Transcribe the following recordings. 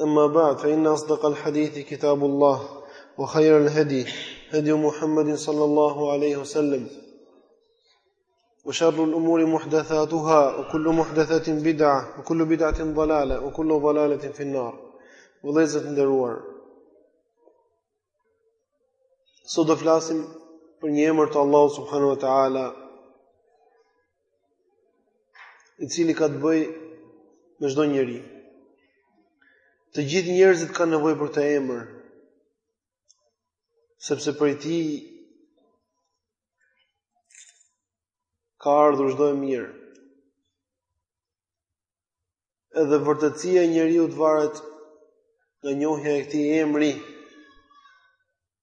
أما بعد فإن أصدق الحديث كتاب الله وخير الهدي هدي محمد صلى الله عليه وسلم وشر الأمور محدثاتها وكل محدثة بدعة وكل بدعة ضلالة وكل ضلالة في النار وليزة دروار Sot do flasim për një emër të Allahut subhanahu wa taala i cili ka të bëjë me çdo njeri. Të gjithë njerëzit kanë nevojë për këtë emër, sepse prej tij ka ardhur çdo e mirë. Edhe vërtetësia e njeriut varet nga njohja e këtij emri.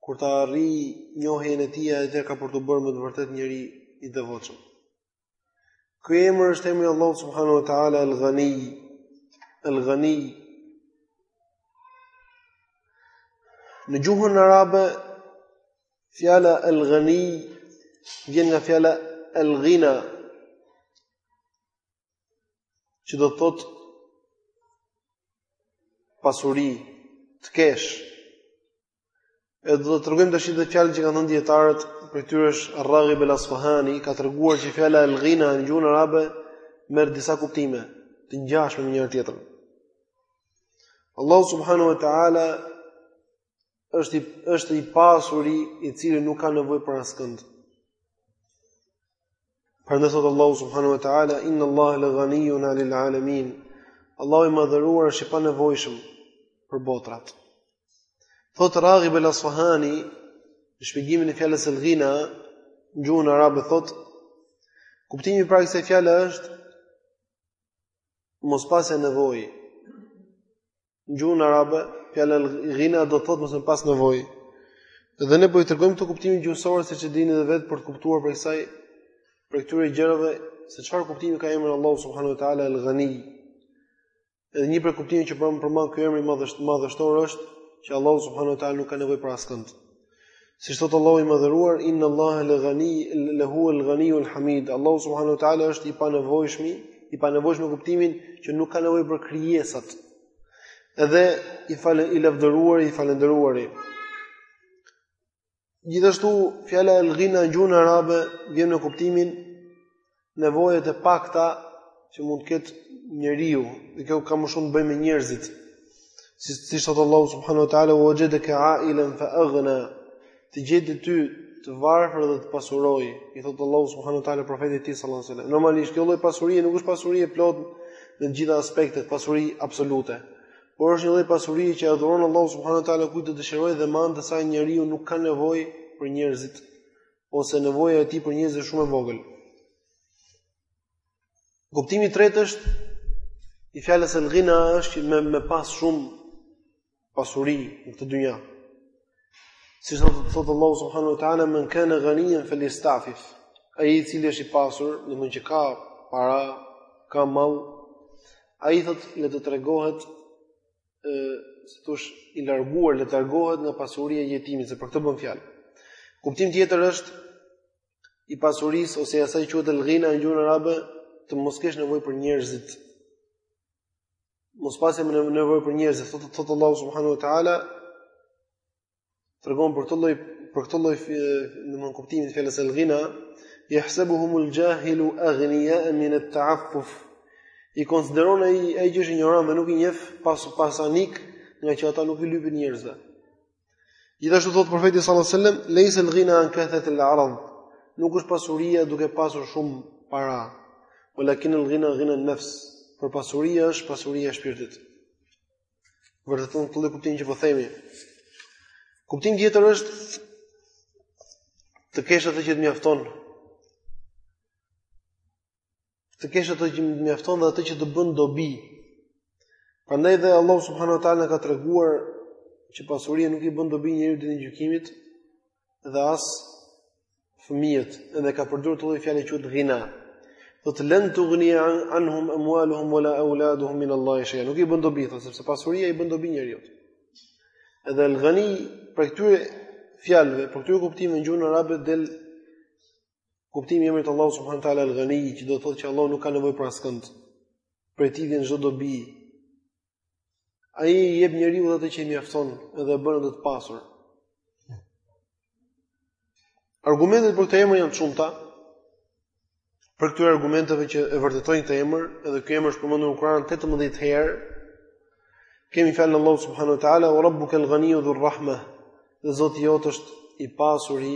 Kur ta arrijë njohjen e tij, atëherë ka për t'u bërë me të vërtetë njeri i devotshëm. Ky emër është emri i Allahut subhanahu wa taala al-Ghani. Al-Ghani. Në gjuhën arabe fjala al-Ghani vjen nga fjala al-Ghina, që do të thotë pasuri të kesh. Edhe do të tregojmë tash edhe fjalët që kanë thënë dijetarët, prej tyre është Raghib al-Asfahani, ka treguar që fjala al-ghina në gjuhën arabe merr disa kuptime të ngjashme me njëra tjetrën. Allahu subhanahu wa ta'ala është i është i pasuri i cili nuk ka nevojë për askënd. Prandaj thotë Allahu subhanahu wa taala inna Allaha la ghaniyun 'anil 'alamin. Allahu i madhëruar është i panevojshëm për botrat. Thotë Raghib al-Asfahani në shpjegimin e fjalës al-ghina në gjuhën arabe thotë kuptimi i parë i kësaj fjale është mospasja nevojë Në gjuhën arabe, fjala al-ghina do të thotë mos me pas nevojë. Dhe ne po i tregojmë këto kuptime gjuhësor siç e dini edhe vetë për të kuptuar prej kësaj prej këtyre gjërave se çfarë kuptimi ka emri i Allahut subhanahu wa taala al-Ghani. Edhe një prej kuptimeve që përmban ky emër i madhështor është që Allahu subhanahu wa taala nuk ka nevojë për askënd. Siç thotë Allahu i Madhëruar, Inna Allaha la ghani la huwa al-ghaniyu al-hamid. Allahu subhanahu wa taala është i panevojshëm, i panevojshëm në kuptimin që nuk ka nevojë për krijesat. Edhe i falë i lavdëruari, i falënderuari. Gjithashtu fjala al-ghina në gjuhën arabe vjen me kuptimin nevojat e pakta që mund të ketë njeriu, dhe kjo ka më shumë të bëjë me njerëzit. Siç thotë Allahu subhanahu wa taala, "Wa jadaka a'ilan fa aghna." Të gjeti ty të varfër dhe të pasuroi, i thotë Allahu subhanahu wa taala profetit të tij sallallahu alaihi wasallam. Normalisht kjo lloj pasurie nuk është pasuri e plotë në të gjitha aspektet, pasuri absolute. Por është një lloj pasurie që e dhuron Allahu subhanahu wa taala kujt të dëshirojë dhe me anë të saj njeriu nuk ka nevojë për njerëzit ose nevoja e tij për njerëz është shumë e vogël. Kuptimi i tretë është i fjalës al-ghina është me me pas shumë pasuri në këtë dynja. Si thot thot Allahu subhanahu wa taala men kana ghaniyan falyastafif. Ai i cili është i pasur, domethënë që ka para, ka mall, ai thot le të tregohet ë si thosh i larguar le të largohet nga pasuria e jetimit se për këtë bën fjalë. Kuptim tjetër është i pasurisë ose asaj që quhet al-ghina në gjuhën arabe të mos kesh nevojë për njerëzit. Mos pasja nevojë për njerëzit, thotë thotë Allahu subhanahu wa taala tregon për këtë lloj për këtë lloj në mund kuptimin e fjalës al-ghina yahsabuhum al-jahilu aghniya min at-ta'affuf i konsideron ai ai që është injorant dhe nuk i njeh pas pasanik nga që ata nuk i lypin njerëzve gjithashtu thot profeti sallallahu alajhi wasallam laysa al-ghina an kathrat al-arad nuk është pasuria duke pasur shumë para walakin al-ghina ghina an-nafs por pasuria është pasuria e shpirtit Vërteton këtë kuptim që po themi. Kuptim tjetër është të kesh atë që të mjafton. Të kesh atë që të mjafton dhe atë që të bën dobi. Prandaj dhe Allah subhanahu wa taala ka treguar që pasuria nuk i bën dobi njeriut ditën e gjykimit, dhe as fëmijët, edhe ka përdorur këtë lloj fjale që quhet ghina. Domethënë lan tughniya anhum amwaluhum wala auladuhum min Allahi shay'a. Nuk i bën dobi thotë, sepse pasuria i bën dobi njeriut. Edhe el ghani prej këtyre fjalëve, prej këtyre kuptimeve në gjuhën arabe del kuptimi i emrit të Allahut subhanahu taala el ghani, që do të thotë që Allahu nuk ka nevojë për askënd. Prej tij vjen çdo dobi. Ai i jep njeriut atë që i mjafton dhe e bën atë të pasur. Argumentet për këtë emër janë të shumta. Prej këtyre argumenteve që e vërtetojnë këtë emër, edhe ky emër është përmendur në Kur'an 18 herë. Kemi fjalën e Allahut subhanahu wa taala, "Wa rabbuka al-ghaniyyu dhur-rahmah." Dhe Zoti jot është i pasuri,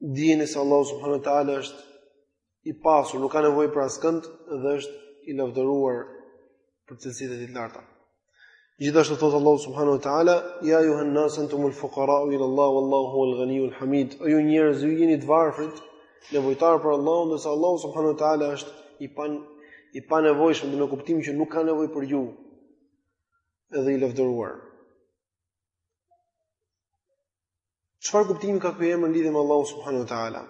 dijeni se Allahu subhanahu wa taala është i pasur, nuk ka nevojë për askënd dhe është i lavdëruar për cilësitë e tij të larta. Gjithashtu thot Allahu subhanahu wa taala, ya ayyuhan nas antum al fuqara ila Allah wallahu huwal ghaniy al hamid. O ju njerëz, ju jeni të varfrit, nevojtar për Allahun, ndërsa Allahu subhanahu wa taala është i pan i panevojshëm në kuptimin që nuk ka nevojë për ju. Edhe i lavdëruar. Çfarë kuptimi ka ky emër në lidhje me Allahun subhanahu wa taala?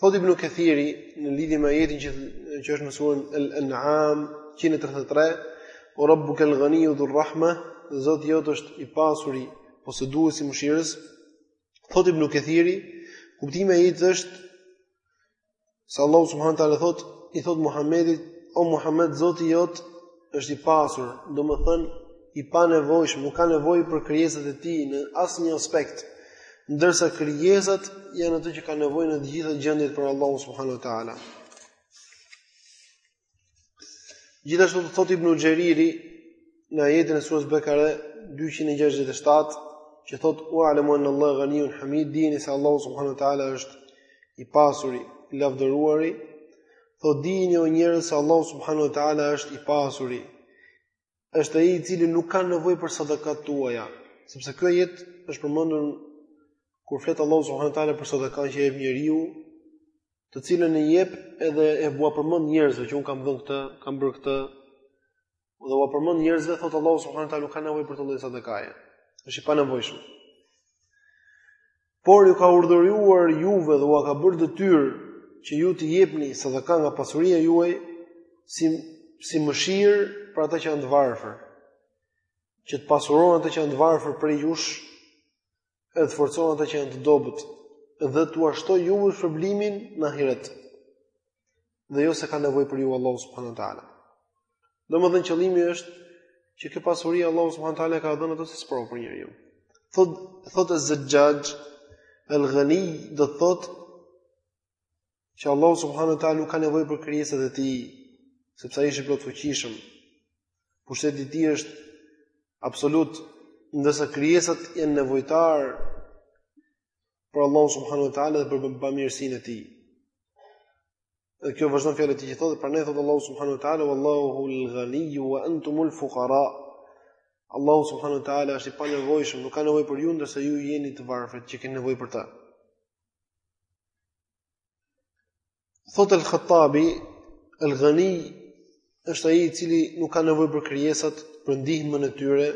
Thotë Ibn Kathiri në lidhje me ajetin që që është në surën Al-An'am 133, "Wa Rabbuka al-Ghaniyyu dhur-Rahma", Zoti jot është i pasuri, posëduesi i mëshirës. Thotë Ibn Kathiri, kuptimi i ajetit është Se Allahu subhanahu wa taala thot, i thot Muhamedit, o Muhamed Zoti jot është i pasur, domethënë i panevojshëm, nuk ka nevojë për krijesat e tij në asnjë aspekt. Ndërsa krijesat janë ato që kanë nevojë në të gjitha gjendjet për Allahun subhanahu wa taala. Gjithashtu thot Ibn Xheriri në ajetin e surës Bekare 267 që thot wa alamu anna Allah ghaniyun hamid dijeni se Allahu subhanahu wa taala është i pasuri, i lavdëruari thot dijeni o njerëz se Allahu subhanahu wa taala është i pasuri është ai i cili nuk ka nevojë për sadakat tuaja, sepse ky ajet është përmendur kur flet Allahu subhanahu wa taala për sadaka që jep njeriu, të cilën e jep edhe ua përmend njerëzve që un kam dhënë këtë, kam bërë këtë. Dhe ua përmend njerëzve thot Allahu subhanahu wa taala nuk ka nevojë për këtë lloj sadakaje. Është i panevojshëm. por ju ka urdhëruar juve dhe ua ka bërë detyrë që ju të jepni sadaka nga pasuria juaj si si mëshirë për ata që janë të varfër. Që të pasurohen ata që janë të varfër prej jush, dhe të forcohen ata që janë të dobët dhe t'ua shtojë juve shpërblimin në ahiret. dhe jo se ka nevojë për ju Allahu subhanahu wa taala. Domethënë qëllimi është që kjo pasuri Allahu subhanahu wa taala ka dhënë atë si sprovë për njeriun. Thot az-Zajjaj al-Ghani do të thotë që Allahu subhanahu wa taala nuk ka nevojë për krijesat e tij, sepse ai është i plotfuqishëm. Pushteti i tij është absolut, ndërsa krijesat janë nevojtarë për Allahun subhanahu wa taala dhe për bamirësinë e tij. Dhe kjo vazhdon fjalët e tij thotë, prandaj thotë Allahu subhanahu wa taala wallahu al-ghani wa antum al-fuqara. Allahu subhanahu wa taala është i panevojshëm, nuk ka nevojë për ju ndërsa ju jeni të varfër që keni nevojë për ta. Thot el Khattabi, el Ghani është ai i cili nuk ka nevojë për krijesat për ndihmën e tyre,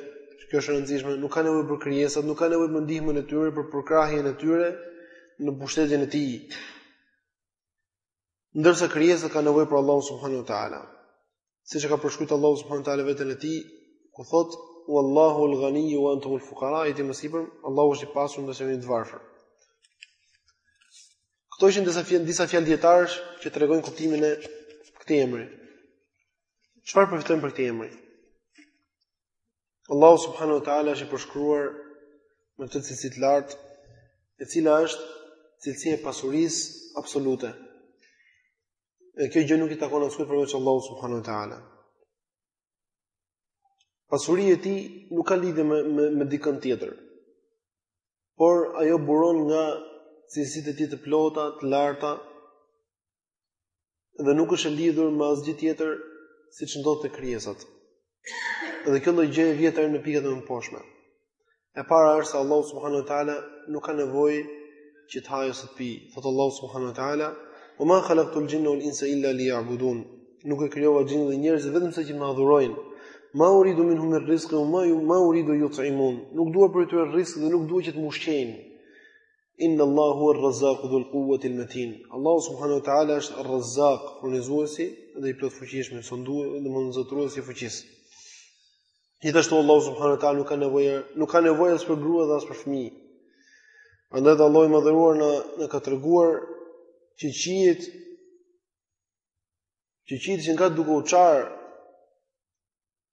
kjo është e rëndësishme, nuk ka nevojë për krijesat, nuk ka nevojë për ndihmën e tyre, për përkrahjen e tyre në pushtetin e tij. Ndërsa krijesat kanë nevojë për Allahun subhanahu wa taala. siç e ka përshkruajtur Allahu subhanahu wa taala veten e tij, ku thot: "Wallahu al-ghani wa antum al-fuqara", ajeti mësipërm, Allahu është i pasur ndërsa jeni të varfër. Këto ishin disa fjalë, disa fjalë dietarësh që tregojnë kuptimin e këtij emri. Çfarë përfitojmë prej këtij emri? Allahu subhanahu wa taala është i përshkruar me këtë cilësi të lartë, e cila është cilësia e pasurisë absolute. E kjo gjë nuk i takon askujt përveç Allahut subhanahu wa taala. Pasuria e tij nuk ka lidhje me me, me dikën tjetër. Por ajo buron nga cilësitë e tij të plota, të larta dhe nuk është e lidhur me asgjë tjetër siç ndodh te krijesat. Dhe kjo lloj gjëje vjen tani në pikat e mëposhtme. E para është se Allahu subhanahu wa taala nuk ka nevojë që të hajë ose të pijë. Thot Allahu subhanahu wa taala: "Wa ma khalaqtu al-jinna wal insa illa liya'budun." Nuk i krijova xhinët dhe njerëzit vetëm se që më adhurojnë. Ma uridu minhum min rizqin wa ma ma uridu yut'imun. Nuk dua prej tyre rizk dhe nuk dua që të më ushqejnë. Inna Allaha huwa ar-Razzaq dhul quwwati al-matin. Allahu subhanahu wa ta'ala është Ar-Razzaq, furnizuesi dhe i plotfuqishmi, sundues, domthonë zotëruesi i fuqisë. Gjithashtu Allahu subhanahu wa ta'ala nuk ka nevojë, nuk ka nevojë as për grua dhe as për fëmijë. Prandaj Allahu i madhëruar na na ka treguar që qiejt që qiejt që janë ka duke u çar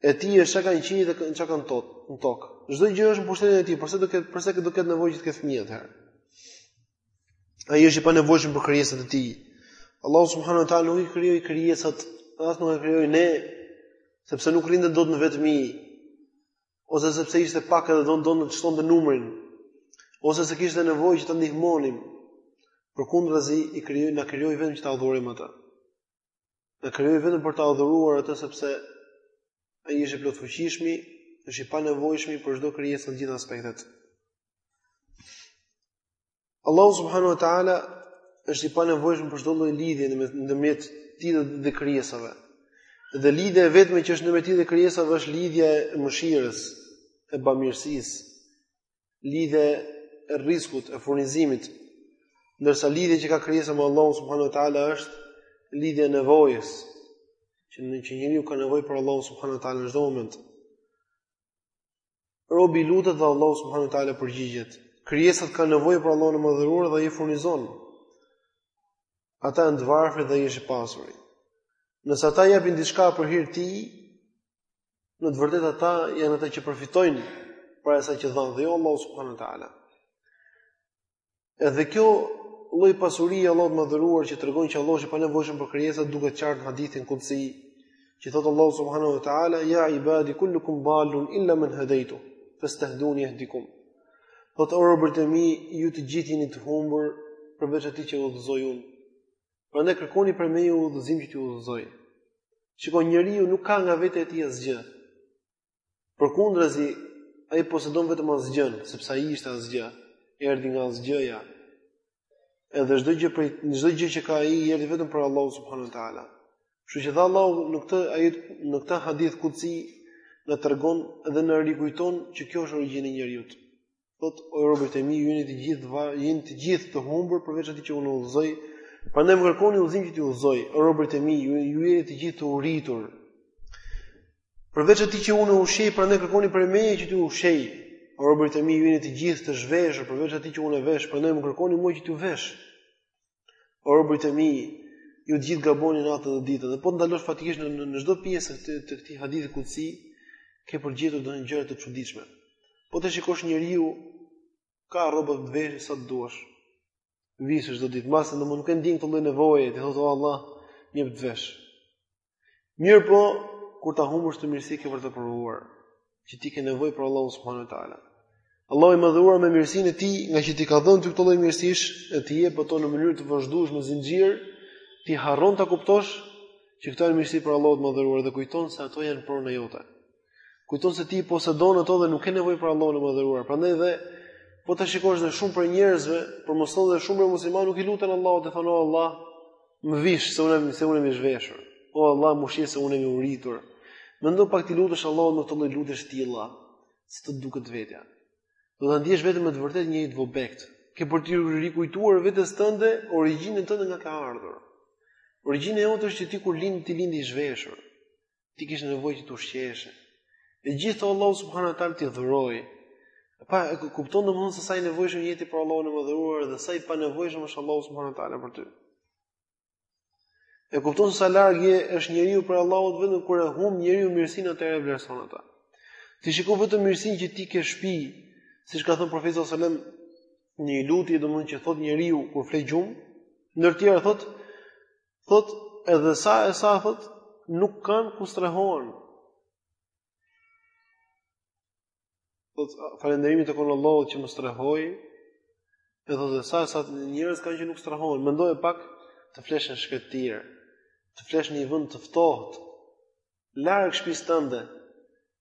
e tij është çka ka në qiej dhe çka ka në to në tokë. Çdo gjë është në pushtetin e tij, përse do ketë përse do ketë nevojë që të ketë fëmijë atëherë. Ai është i panevojshëm për krijesat e tij. Allahu subhanahu wa taala nuk i krijoi krijesat, as nuk i krijoi ne, sepse nuk rrinte dot në vetmi ose sepse ishte pak edhe do donte të shtonte numrin, ose se kishte nevojë që ta ndihmonim. Përkundrazi i krijoi na krijoi vetëm që ta adhurojmë atë. Na krijoi vetëm për ta adhuruar atë sepse ai është i plotfuqishmi, është i panevojshmi për çdo krijesë në të gjithë aspektet. Allahu subhanahu wa taala është i panevojshëm për çdo lloj lidhje në ndërmjet tij dhe, dhe krijesave. Dhe lidhja e vetme që është ndërmjet tij dhe krijesave është lidhja e mëshirës, e bamirësisë, lidhje e rizkut e furnizimit, ndërsa lidhja që ka krijesa me Allahun subhanahu wa taala është lidhja e nevojës, që në që njeriu ka nevojë për Allahun subhanahu wa taala në çdo moment. Robi i lutet dhe Allahu subhanahu wa taala përgjigjet. Krijesat kanë nevojë për Allahun e madhëruar dhe ai i furnizon. Ata janë të varfrit dhe ai është i pasuri. Nëse ata japin diçka për hir të tij, Në të vërtetë ata janë ata që përfitojnë prej asaj që dhanë dhe jo Allahu subhanahu wa taala. Edhe kjo lloj pasurie e Allahut të madhëruar që tregon që Allahu është i panevojshëm për krijesat duket qartë në hadithin kudsi që thot Allahu subhanahu wa taala ya ibadi kullukum dallun illa man hadaytu fastahduni ahdikum. Thot o robërit e mi ju të gjithë jeni të humbur përveç atij që udhëzoj unë. Prandaj kërkoni prej meje udhëzim që t'ju udhëzoj. Shiko njeriu nuk ka nga vetja e tij asgjë. Përkundrazi ai posedon vetëm asgjën, sepse ai ishte asgjë, erdhi nga asgjëja. Edhe çdo gjë prej çdo gjë që ka ai erdhi vetëm prej Allahut subhanahu wa taala. Kështu që dha Allahu në këtë ajet në këtë hadith kudsi na tregon dhe na rikujton që kjo është origjina e njeriut. Thot o robërit e mi ju jeni të gjithë jeni të gjithë të humbur përveç atij që unë udhëzoj. Prandaj më kërkoni udhëzim që t'ju udhëzoj. O robërit e mi ju, ju jeni të gjithë të uritur. Përveç atij që unë ushqej, prandaj kërkoni prej meje që t'ju ushqej. O robërit e mi ju jeni të gjithë të zhveshur përveç atij që unë vesh, prandaj më kërkoni mua që t'ju vesh. O robërit e mi, ju të gjithë gaboni natën dhe ditën dhe po të ndalosh faktikisht në në çdo pjesë të të këtij hadithi kudsi ke për të gjetur gjëra të çuditshme. Po të shikosh njeriu ka rroba të veshë, sa të duash. Vishet çdo ditë, mbase dhe mund nuk e ndien këtë lloj nevoje, t'i thotë o Allah, më jep të vesh. Mirëpo, kur ta humbësh atë mirësi ke për ta provuar që ti ke nevojë për Allahun subhanuhu teala. Allahu i madhëruar me mirësinë e tij, ngaqë t'i ka dhënë ty këto lloj mirësish, e t'i jep ato në mënyrë të vazhdueshme zinxhir, ti harron ta kuptosh që këto janë mirësi prej Allahut të madhëruar dhe kujton se ato janë prona jote. Kujton se ti i posedon ato dhe nuk ke nevojë për Allahun e madhëruar. Prandaj dhe po ta shikosh dhe shumë prej njerëzve, për mos thënë dhe shumë prej muslimanëve nuk i luten Allahut e thonë o Allah, më vish se unë se unë jam i zhveshur. O Allah, më ushqe se unë jam i uritur. Mendo pak t'i lutesh Allahut me këto lloj lutjesh të tilla, si do të duket vetja. Do ta ndjesh veten me të vërtetë një të vobekt. Ke për t'i rikujtuar vetes tënde origjinën tënde nga ke ardhur. Origjina jote është që ti kur linde ti linde i zhveshur. Ti kishe nevojë që të ushqeheshe. E të gjitha Allahu subhanahu wa taala t'i dhuroi. A e kupton domthon se sa i nevojshëm je ti për Allahun e madhëruar dhe sa i panevojshëm është Allahu subhanahu wa taala për ty. E kupton se sa larg është njeriu prej Allahut vetëm kur e humb njeriu mirësinë atëherë e vlerëson atë. Ti shiko vetëm mirësinë që ti ke shtëpi, siç ka thënë profeti sallallahu alajhi wasallam, një lutje domthon që thot njeriu kur fle gjumë, ndër të tjera thot thot edhe sa e sa thot nuk kanë ku strehohen. Thot falënderimi i takon Allahut që më strehoi. Edhe thot sa e sa njerëz ka që nuk strehohen. Mendoje pak të flesh në shkretëtirë, të flesh në një vend të ftohtë, larg shtëpisë tënde,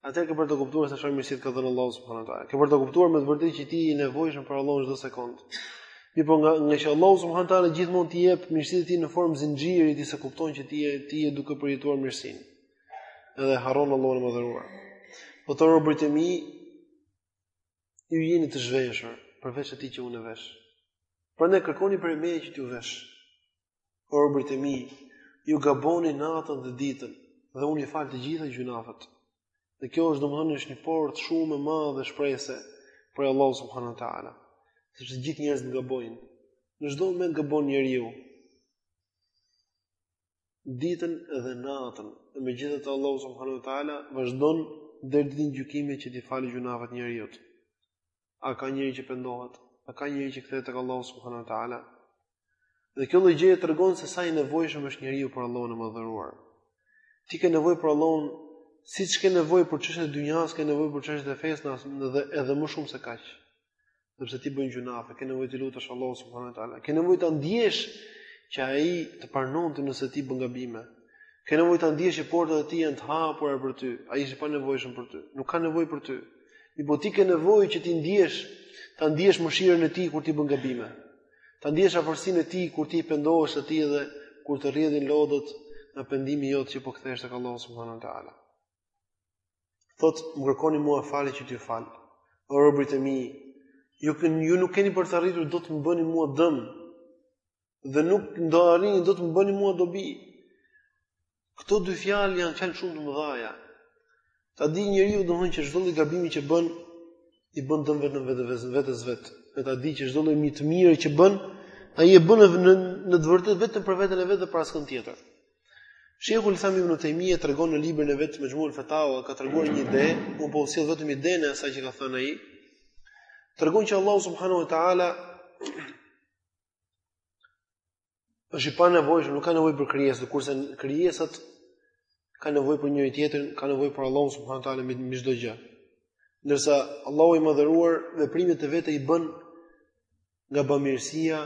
atëherë ke për të kuptuar se çfarë mirësi të ka dhënë Allahu subhanahu wa taala. Ke për të kuptuar me të vërtetë që ti je i nevojshëm për Allahun çdo sekond. Mirëpo nga ngaqë Allahu subhanahu wa taala gjithmonë t'i jep mirësitë e tij në formë zinxhiri, ti s'e kupton që ti je ti je duke përjetuar mirësinë. Edhe harron Allahun e madhëruar. Thotë robërit e mi ju jeni të zhveshur përveç atij që unë vesh. Prandaj kërkoni prej meje që t'ju vesh. O robërit e mi, ju gaboni natën dhe ditën, dhe unë i fal të gjitha gjunafet. Dhe kjo është domethënë është një portë shumë e madhe shprese prej Allahut subhanahu wa taala. Sepse të gjithë njerëzit gabojnë. Në çdo moment gabon njeriu. Ditën dhe natën, e megjithatë Allahu subhanahu wa taala vazhdon deri ditën e gjykimit që t'i falë gjunafet njeriut. a ka njeri që pendohet, a ka njeri që kthehet tek Allahu subhanahu wa taala. Dhe kjo lloj gjëje tregon se sa i nevojshëm është njeriu për Allahun e madhëruar. Ti ke nevojë për Allahun siç ke nevojë për çështjet e dynjasë, ke nevojë për çështjet e fesë madje edhe më shumë se kaq. Sepse ti bën gjunafe, ke nevojë t'i lutesh Allahut subhanahu wa taala. Ke nevojë ta ndjesh që ai të pranon ty nëse ti bën gabime. Ke nevojë ta ndjesh që portat e tij janë të hapura për ty. Ai është i panevojshëm për ty. Nuk ka nevojë për ty. Mirëpo ti ke nevojë që t'i ndjesh, ta ndjesh mëshirën e tij kur ti bën gabime. Ta ndjesh afërsinë e tij kur t'i pendohesh atij dhe kur të rrjedhin lotët nga pendimi jot që po kthehesh tek Allahu subhanahu wa taala. Thotë, më kërkoni mua falje që t'ju fal. O robërit e mi, ju keni ju nuk keni për të arritur dot të më bëni mua dëm. dhe nuk do arrini dot të më bëni mua dobi. Këto dy fjalë janë fjalë shumë të mëdha. Ta di njeriu domethënë që çdo lloj gabimi që bën i bën dëm vetëm vetes vet. Dhe ta di që çdo lloj mi të mirë që bën, ai e bën në në të vërtetë vetëm për veten e vet dhe për askënd tjetër. Shejhul Islam ibn Taymija tregon në librin e vet Majmu'ul Fatawa ka treguar një ide, unë po sjell vetëm idenë e asaj që ka thënë ai. Tregon që Allahu subhanahu wa taala është i panevojshëm, nuk ka nevojë për krijesë, kurse krijesat kanë nevojë për njëri tjetrin, kanë nevojë për Allahun subhanahu wa taala mbi çdo gjë. Ndërsa Allahu i madhëruar veprimet e veta i bën nga bamirësia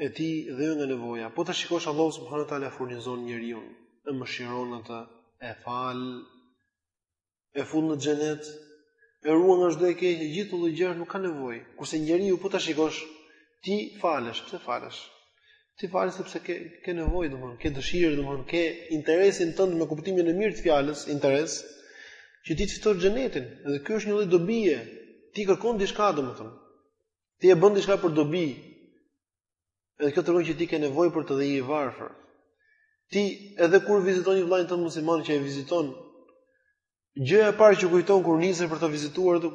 e tij dhe jo nga nevoja. Po ta shikosh Allahu subhanahu wa taala e furnizon njeriun, e mëshiron atë, e fal, e fut në xhenet, e ruan nga çdo e keqe, gjithë këto gjëra nuk ka nevojë. Kurse njeriu po ta shikosh, ti falesh, pse falesh? Ti falesh sepse ke ke nevojë, domthon, ke dëshirë, domthon, ke interesin tënd në kuptimin e mirë të fjalës, interes që ti të fitosh xhenetin. Dhe kjo është një lloj dobie. Ti kërkon diçka, domthon. Ti e bën diçka për dobi. Edhe kjo tregon që ti ke nevojë për të dhe je i varfër. Ti edhe kur viziton një vëllain tënd musliman që e viziton, gjëja e parë që kujton kur nisesh për të vizituar të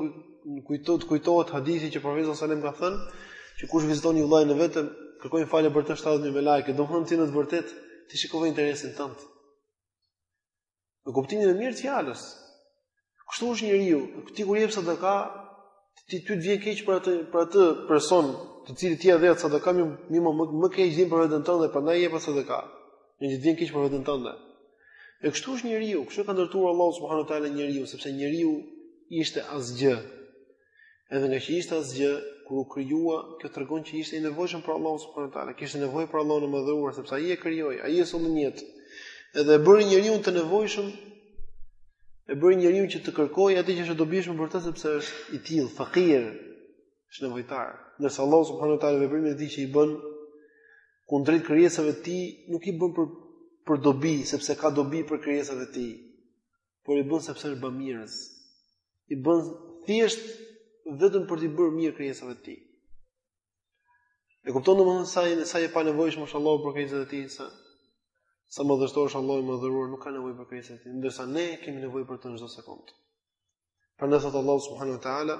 kujtohet të kujtohet hadithi që profeti sallallahu alajhi wasallam ka thënë, që kush viziton një vëllain e vet, kërkojnë falje për të 70 mijë melajke. Domthon ti në të vërtetë ti shikove interesin tënd. Në kuptimin e mirë të fjalës. Kështu është njeriu, ti kur jep sadaka, ti ty të vjen keq për atë për atë person, të cilit ti ia dhe sadaka, më më më, më, më keq të vjen për veten tënde, prandaj jep sadaka. Të vjen keq për veten tënde. E kështu është njeriu, kështu e ka ndërtuar Allahu subhanahu wa taala njeriun, sepse njeriu ishte asgjë. Edhe ngaqë ishte asgjë, kur u krijua, kjo tregon që ishte i nevojshëm për Allahun subhanuhu teala, kishte nevojë për Allahun e madhëruar sepse ai e krijoi, ai e solli në jetë. Edhe e bëri njeriun të nevojshëm e bëri njeriun që të kërkojë atë që është e dobishme për të sepse është i tillë fakir, është nevojtar. Ndërsa Allahu subhanuhu teala veprimet e tij që i bën kundrejt krijesave të tij, nuk i bën për për dobi, sepse ka dobi prej krijesave të tij. por i bën sepse është bamirës. I bën thjesht vetëm për t'u bërë mirë krijesave të tij. E kupton domethënë sa i sa i panevojshëm është Allahu për krijesat e tij sa sa madhështor është Allahu i madhëruar nuk ka nevojë për krijesat e tij, ndërsa ne kemi nevojë për të në çdo sekond. Prandaj thot Allahu subhanahu wa taala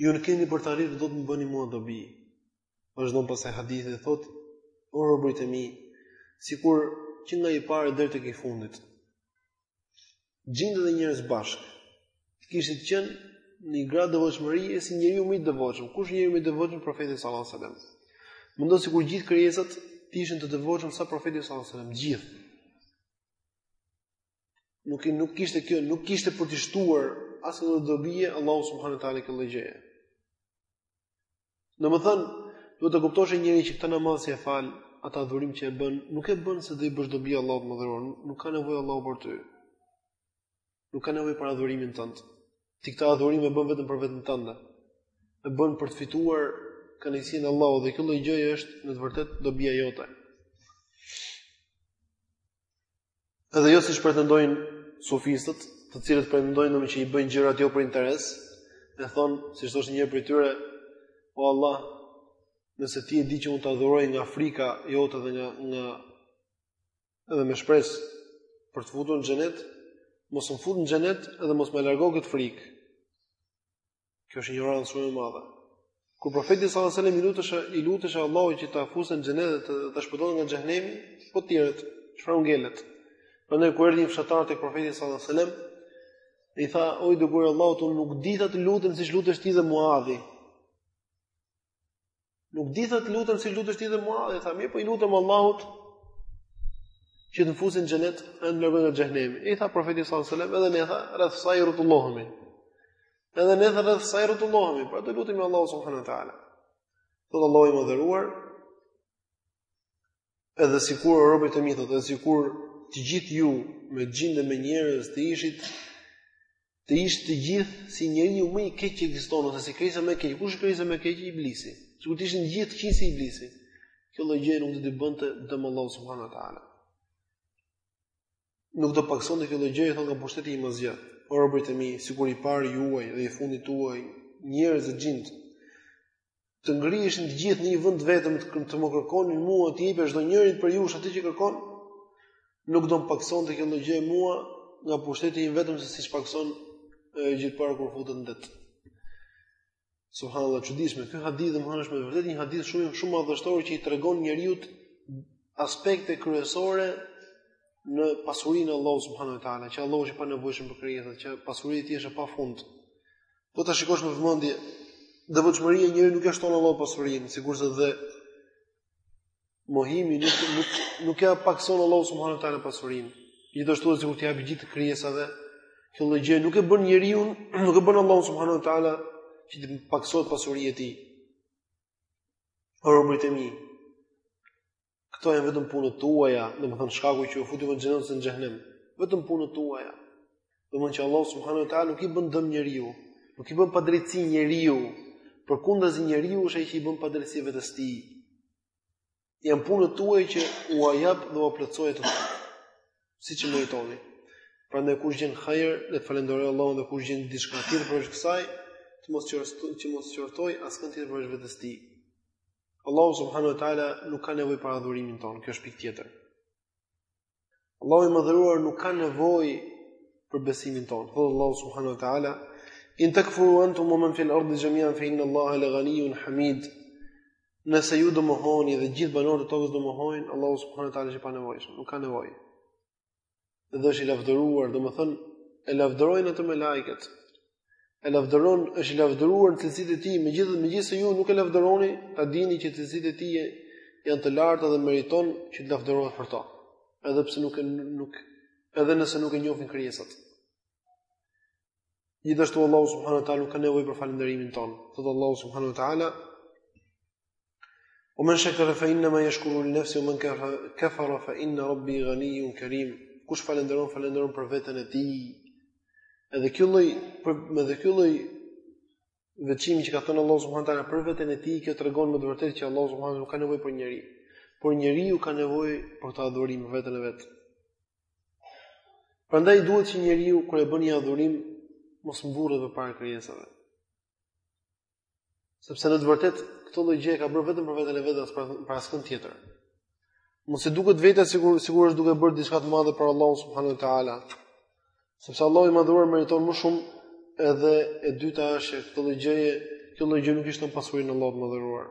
ju nuk keni për të arritur dot të më bëni mua dobi. Vazhdon pastaj hadithi dhe thot, o robrit e mi, sikur që nga i pari deri tek i fundit, xhinde dhe njerëz bashkë, të kishit qenë në gradë devotshmërie si njeriu më i devotshëm. Kush njeriu më i devotshëm, profeti sallallahu alaihi wasallam. Mendo sikur gjithë krijesat të ishin të devotshëm sa profeti sallallahu alaihi wasallam gjithë. nuk i nuk kishte kjo, nuk kishte për t'i shtuar asnjë dobi Allahut subhanahu teala kjo lloj gjëje. Domethën, duhet ta kuptosh o njeri që këtë namaz që e fal, atë adhurim që e bën, nuk e bën se do i bësh dobi Allahut të madhëruar, nuk ka nevojë Allahu për ty. Nuk ka nevojë për adhurimin tënd. Ti këtë adhurim e bën vetëm për veten tënde. E bën për të fituar kënaqësinë e Allahut dhe kjo lloj gjëje është në të vërtetë dobia jote. Edhe jo siç pretendojnë sufistët, të cilët pretendojnë domethënë që i bëjnë gjërat jo për interes, e thon, siç thoshte njëri prej tyre, "O Allah, nëse ti e di që unë të adhuroj nga frika jote dhe nga nga edhe me shpresë për t'u futur në xhenet, mos më fut në xhenet dhe mos ma largo këtë frikë." Kjo është injorancë shumë e madhe. Kur profeti sallallahu alajhi wasallam i luteshe i luteshe Allahut që ta fuste në xhenet dhe ta shpëtonte nga xhehenemi, po të tjerët, çfarë u ngelet? Prandaj kur erdhi një fshatar tek profeti sallallahu alajhi wasallam, i tha, "O i dërguari i Allahut, unë nuk di, tha, të lutem siç lutesh ti dhe Muadhi." Nuk di tha të lutem siç lutesh ti dhe Muadhi, tha mirë, po i lutem Allahut që të më fusi në xhenet e më largojë nga xhehenemi. I tha profeti sallallahu alajhi wasallam, edhe ne tha rreth saj rrotullohemi. Edhe ne tha rreth saj rrotullohemi, pra të lutemi Allahu subhanahu wa taala. Thot Allahu i madhëruar, Edhe sikur o robërit e mi thotë, edhe sikur të gjithë ju me xhinë dhe me njerëz të ishit të ish të gjithë si njeriu më i keq që ekziston ose si krijesa më e keqe. Kush është krijesa më e keqe Iblisi? Sikur të ishin të gjithë qenë si iblisi. Kjo lloj gjëje nuk do t'i bënte dëm Allahut subhanahu wa taala. Nuk do paksonte kjo lloj gjëje thotë nga pushteti im asgjë. O robërit e mi, sikur i pari juaj dhe i fundit tuaj, njerëz e xhind, të ngriheshin të gjithë në një vend vetëm të, të më kërkonin mua t'i jepja çdo njërit prej jush atë që kërkon, nuk do më paksonte kjo lloj gjëje mua nga pushteti im vetëm se siç pakson gjilpëra kur futet në det. Subhanallahu e çuditshme, ky hadith domethënë është me vërtet një hadith shumë shumë madhështor që i tregon njeriut aspekte kryesore në pasurinë e Allahut subhanuhu teala, që Allahu është i panevojshëm për krijesat, që pasuria e tij është e pafund. Po ta shikosh me vëmendje, devotshmëria e njeriut nuk ia shton Allahut pasurinë, sikurse dhe mohimi nuk nuk nuk ja pakson Allahut subhanahu wa taala pasurinë. Gjithashtu edhe sikur t'i japë gjithë krijesave, kjo lloj gjë nuk e bën njeriu, nuk e bën Allahu subhanahu wa taala që t'i paksohet pasuria e tij. O robërit e mi. Këto janë vetëm punët tuaja, domethënë shkaku që ju fut në xhenet ose në xhehenem. Vetëm punët tuaja. Domethënë që Allahu subhanahu wa taala nuk i bën dëm njeriu, nuk i bën padrejtësi njeriut. Përkundazi njeriu është ai që i bën padrejtësi vetes tij. janë punët tuaja që ua jap dhe ua plotësoj ato. Siç e meritoni. Prandaj kush gjen hajër, le të falënderojë Allahun dhe kush gjen diçka tjetër përveç kësaj, të mos qortoj, të mos qortoj askënd tjetër përveç vetes tij. Allahu subhanahu wa taala nuk ka nevojë për adhurimin tonë, kjo është pikë tjetër. Allahu i madhëruar nuk ka nevojë për besimin tonë. Thot Allahu subhanahu wa taala in takfuru antum wa man fil ardi jami'an fa inna Allaha la ghaniyyun hamid. Nëse ju do mohoni dhe gjithë banorët e tokës do mohojnë, Allahu subhanahu wa taala është i panevojshëm, nuk ka nevojë. Dhe është i lavdëruar, domethënë e lavdërojnë atë melaiket. e lavdëron është i lavdëruar në cilësitë e tij, megjithë megjithëse ju nuk e lavdëroni, ta dini që cilësitë e tij janë të larta dhe meriton që të lavdërohet për to, edhe pse nuk e nuk edhe nëse nuk e njohin krijesat. Gjithashtu Allahu subhanahu wa taala nuk ka nevojë për falënderimin tonë. Thot Allahu subhanahu wa taala O men shekere fe inna ma jeshkuru lë nefsi, o men kefara fe inna rabbi ganijun kerim, kush falenderon, falenderon për veten e tij. Edhe ky lloj, për, edhe ky lloj veçimi që ka thënë Allah subhanahu wa taala për veten e tij kjo tregon me të vërtetë që Allah subhanahu wa taala nuk ka nevojë për njeri, por njeriu ka nevojë për këtë adhurim veten e vet. Prandaj duhet që njeriu kur e bën një adhurim mos mburret përpara krijesave. Sepse në të vërtetë këtë lloj gjëje e ka bërë vetëm për veten e vet as për askënd tjetër. Mos t'i duket vetja sikur sikur është duke bërë diçka të madhe për Allahun subhanuhu teala. Sepse Allahu i madhëruar meriton më shumë edhe e dyta është që këtë lloj gjëje, kjo lloj gjë nuk i shton pasurinë e Allahut madhëruar.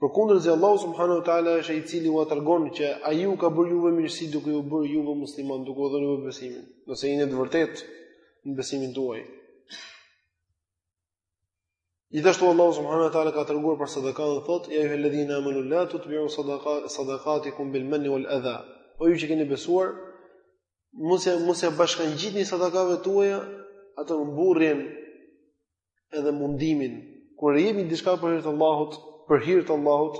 Përkundrazi Allahu subhanahu wa taala është ai i cili ua tregon që ai ju ka bërë juve mirësi duke ju bërë juve musliman, duke u dhënë juve besimin. Nëse jeni të vërtetë në besimin tuaj. Gjithashtu Allah subhanahu wa ta'ala ka treguar për sadaka dhe thot, ja ejjuhe ledhine amenu la tubtilu sadaka, sadakati kum bil mëni wal edha. O ju që keni besuar, mos ia, mos ia bashkëngjitni sadakave tuaja atë mburrjen edhe mundimin kur e jepni diçka për hir të Allahut, për hir të Allahut,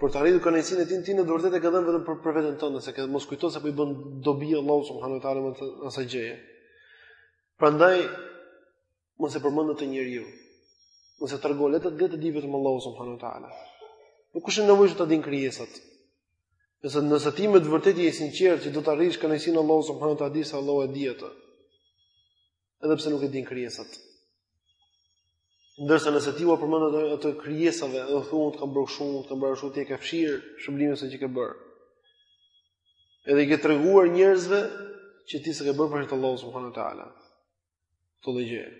për të arritur kënaqësinë e tij, ti në të vërtetë e ke dhënë vetëm për, për veten tënde, se ke mos kujto se po i bën dobi Allahu subhanahu wa taala me asnjë gjë. Prandaj mos e përmend te njeriu. Mos e trego, le ta dijë vetëm Allahu subhanahu wa taala. Nuk është nevoja ta dinë krijesat. Nëse nëse ti me të vërtetë je i sinqertë që do të arrish kënaqësinë Allahu subhanahu wa taala, di se Allahu e di atë. edhe pse nuk e din krijesat. Ndërsa nëse ti ua përmend atë ato krijesave, dhe thua të kam bërë shumë, të kam bërë shumë ti e ke fshir shpërblimin e asaj që ke bërë. Edhe i ke treguar njerëzve që ti s'e ke bërë për hir të Allahut subhanahu wa taala. Këtë lloj gjëje.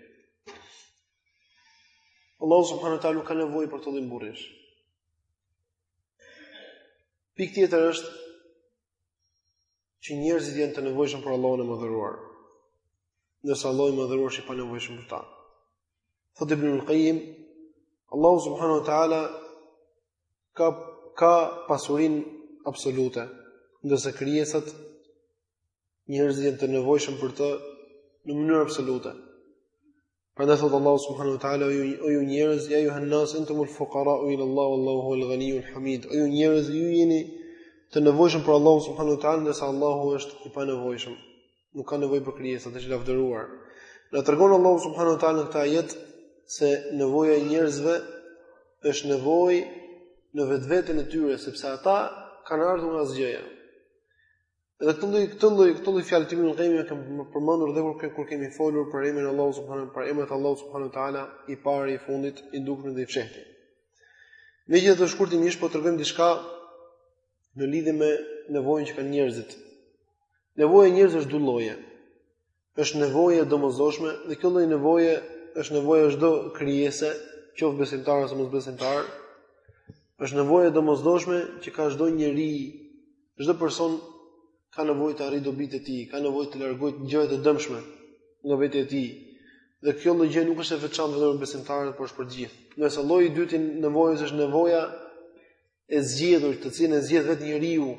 Allahu subhanahu wa taala nuk ka nevojë për këto lloj mburrjesh. Pikë tjetër është që njerëzit janë të nevojshëm për Allahun e madhëruar. Ndërsa Allahu i madhëruar është i panevojshëm për ta. Thotë Ibn al-Qayyim, Allahu subhanahu wa taala ka ka pasurinë absolute, ndërsa krijesat njerëzit janë të nevojshëm për të në mënyrë absolute. Prandaj thot Allahu subhanahu wa taala o ju njerëz ja ejjuhan nas entum al fuqara ila Allah wallahu huwal ghani al hamid o ju njerëz ju jeni të nevojshëm për Allahun subhanahu wa taala ndërsa Allahu është i panevojshëm nuk ka nevojë për krijesat, është i lavdëruar na tregon Allahu subhanahu wa taala në këtë ajet se nevoja e njerëzve është nevojë në vetveten e tyre sepse ata kanë ardhur nga asgjëja Edhe këtë lloj këtë lloj këtë lloj fjalë tim e kemi e kam përmendur dhe kur kur kemi folur për emrin e Allahut subhanahu për emrat e Allahut subhanahu ue teala i pari i fundit i dukshmi dhe i fshehti. Megjithatë shkurtimisht po tregojmë diçka në lidhje me nevojën që kanë njerëzit. Nevoja e njerëzve është dy lloje. është nevojë e domosdoshme dhe kjo lloj nevoje është nevoja e çdo krijese, qoftë besimtar ose mosbesimtar. Është nevoja e domosdoshme që ka çdo njeri, çdo person ka nevojë të arrijë dobitë e tij, ka nevojë të largojë gjëra të dëmshme nga vetja e tij. Dhe kjo lloj gjë nuk është e veçantë vetëm për besimtarët, por është për të gjithë. Ndërsa lloji i dytë i nevojës është nevoja e zgjedhur, të cilën e zgjedh vetë njeriu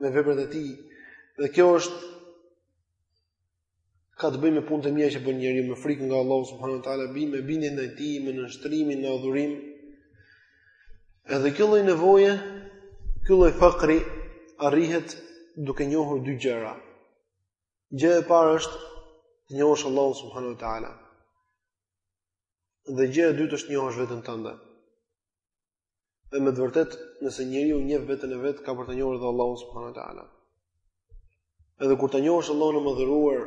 me veprat e tij. Dhe kjo është ka të bëjë me punët e mira që bën njeriu me frikë nga Allahu subhanahu wa taala, bi me bindjen ndaj tij, me nënshtrimin në adhurim. Edhe kjo lloj nevoje, ky lloj fakri arrihet duke njohur dy gjëra. Gjë e parë është të njohësh Allahun subhanahu wa taala. Dhe gjë e dytë është të njohësh veten tënde. Dhe me të vërtet, nëse njeriu njef veten e vet, ka për ta njohur dhe Allahun subhanahu wa taala. Edhe kur ta njohësh Allahun e madhëruar,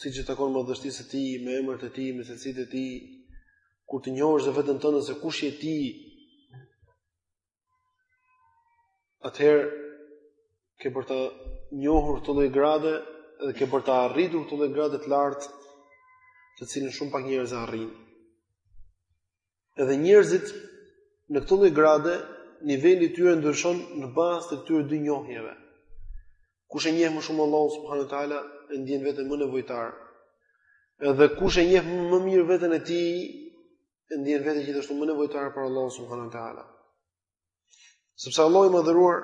siç i takon madhështisë së tij, me emrat e tij, me cilësitë e tij, kur të njohësh dhe veten tënde se kush je ti, atëherë ke për ta njohur këtë lloj grade dhe ke për ta arritur këtë lloj grade të lartë, të cilën shumë pak njerëz e arrijnë. Edhe njerëzit në këtë lloj grade niveli i tyre ndryshon në bazë të këtyre dy njohjeve. Kush e njeh më shumë Allahun subhanahu ue teala e ndjen veten më nevojtar. Edhe kush e njeh më mirë veten e tij e ndjen veten gjithashtu më nevojtar për Allahun subhanahu ue teala. Sepse Allahu i madhëruar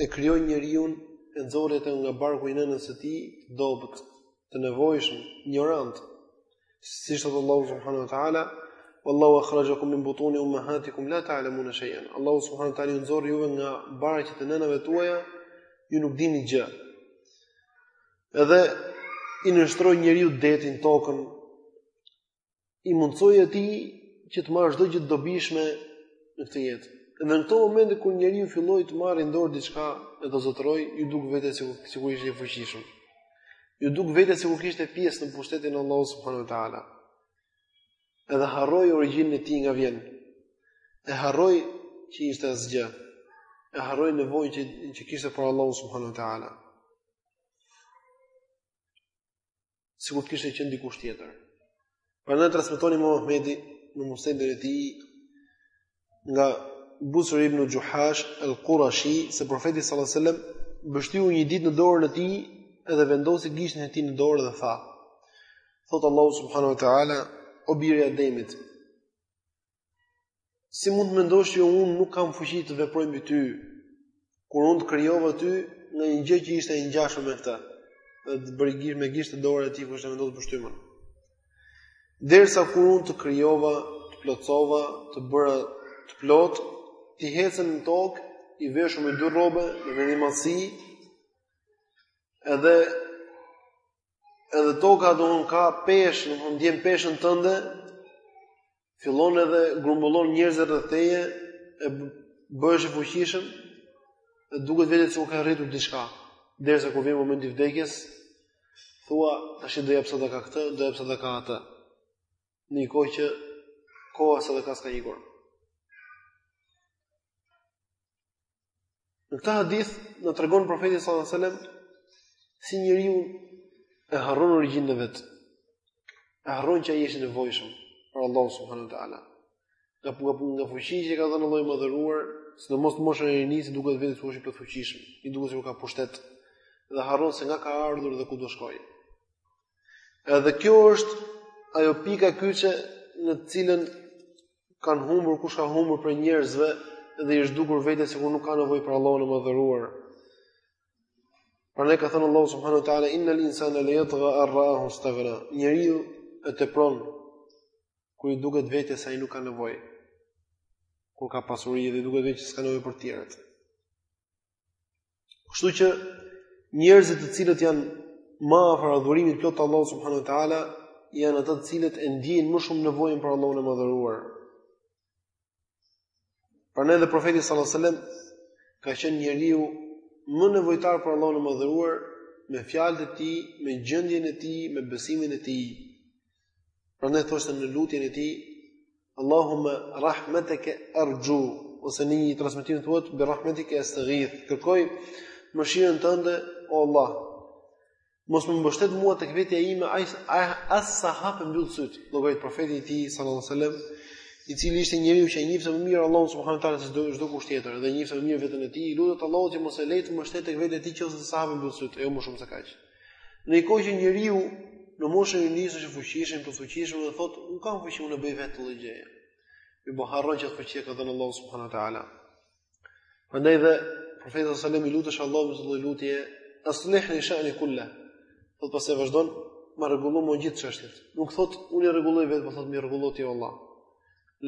e krijoi njeriun e nxorri atë nga barku i nënës së tij, dobët, të nevojshëm, ignorant. Siç thotë Allahu subhanahu wa taala, "Wallahu akhrajakum min butuni ummahatikum la ta'lamuna shay'an." Allahu subhanahu wa taala ju nxorri juve nga barqet e nënave tuaja, ju nuk dini gjë. Edhe i nënshtroi njeriut detin, tokën, i mundësoi atij që të marrë çdo gjë të dobishme në këtë jetë. Edhe në këto momente kur njeriu filloi të marrë në dorë diçka e të zotërojë, iu duk vetja si, sikur ishte i fuqishëm. Iu duk vetja sikur kishte pjesë në pushtetin e Allahut subhanahu wa ta'ala. Edhe harroi origjinën e tij nga vjen. E harroi që ishte asgjë. E harroi nevojën që, që kishte për Allahun subhanahu wa ta'ala. sikur të kishte qenë dikush tjetër. Prandaj transmeton Imam Ahmedi në Musnedin e tij nga Busr ibn Juhash al-Qurashi se profeti sallallahu alajhi wasallam pështyu një ditë në dorën e tij edhe vendosi gishtin e tij në dorë dhe tha: Thotë Allahu subhanahu wa taala, o biri i Ademit, Si mund të mendosh që unë nuk kam fuqi të veproj mbi ty, kur unë të krijova ty nga një gjë që ishte e ngjashme me këtë? Dhe bëri me gisht te dora e tij ku ishte vendos pështymën. Derisa kur unë të krijova, të plotësova, të bëra të plotë, ti ecën në tokë i veshur me dy rrobe, me mendjemadhësi, edhe edhe toka ka peshë, ta ndjen peshën tënde, fillon edhe grumbullon njerëz rreth teje e bëhesh i fuqishëm e të duket vetja se u ke rritur diçka. Derisa kur vjen momenti i vdekjes, thua tash do jap sadaka këtë, do jap sadaka atë. Në një kohë që koha e sadakasë ka ikur. Në këtë hadith na tregon profeti sallallahu alajhi wasallam si njeriu e harron origjinën e vet. E harron që ai është i nevojshëm për Allahu subhanahu wa taala. Nga nga nga fuqia që ka dhënë Allahu i madhëruar, sidomos në moshën e rinisë i duket vetja se është shumë i fuqishëm, i duket se ka pushtet dhe harron se nga ka ardhur dhe ku do shkojë. Edhe kjo është ajo pika kyçe në të cilën kanë humbur kush ka humbur prej njerëzve dhe i është dukur vetja sikur nuk ka nevojë për Allahun e madhëruar. Prandaj ka thënë Allahu subhanahu wa taala innal insana la yatgha ar-ra'ahu istaghna. Njeriu e tepron kur i duket vetja se ai nuk ka nevojë. Kur ka pasuri dhe i duket vetja që s'ka nevojë për të tjerët. Kështu që njerëzit të cilët janë më afër adhurimit të plotë të Allahut subhanuhu te ala janë ata të cilët e ndjejnë më shumë nevojën për Allahun e madhëruar. Prandaj dhe profeti sallallahu alajhi wasallam ka qenë njeriu më nevojtar për Allahun e madhëruar me fjalët e tij, me gjendjen e tij, me besimin e tij. Prandaj thoshte në lutjen e tij, Allahumma rahmataka arju, ose në një transmetim thuhet bi rahmatika astaghith, kërkoj mëshirën tënde o Allah. Mos më mbështet mua tek vetja ime as sa hap e mbyll sytë. Llogarit profeti sallallahu alajhi wasallam, i cili ishte njeriu që e njihte më mirë Allahun subhanuhu teala se çdokush tjetër dhe njihte më mirë veten e tij, lutet Allahut që mos e lejë të mbështet tek vetja e tij qoftë sa hap e mbyll sytë, e jo më shumë se kaq. Në një kohë që njeriu në moshën e rinisë është i fuqishëm, i fuqishëm dhe thotë, "Un kam fuqi unë bëj vetë këtë gjë." Ju po harron që atë fuqi ia ka dhënë Allahu subhanahu wa taala. Prandaj dhe profeti sallallahu alajhi wasallam i lutesh Allahut me këtë lutje, "Aslih li sha'ni kullah." Po pastaj vazhdon, "M'i rregullo mua gjithë çështjet." Nuk thotë, "Unë i rregulloj vetë, po thotë, "M'i rregullo ti o Allah."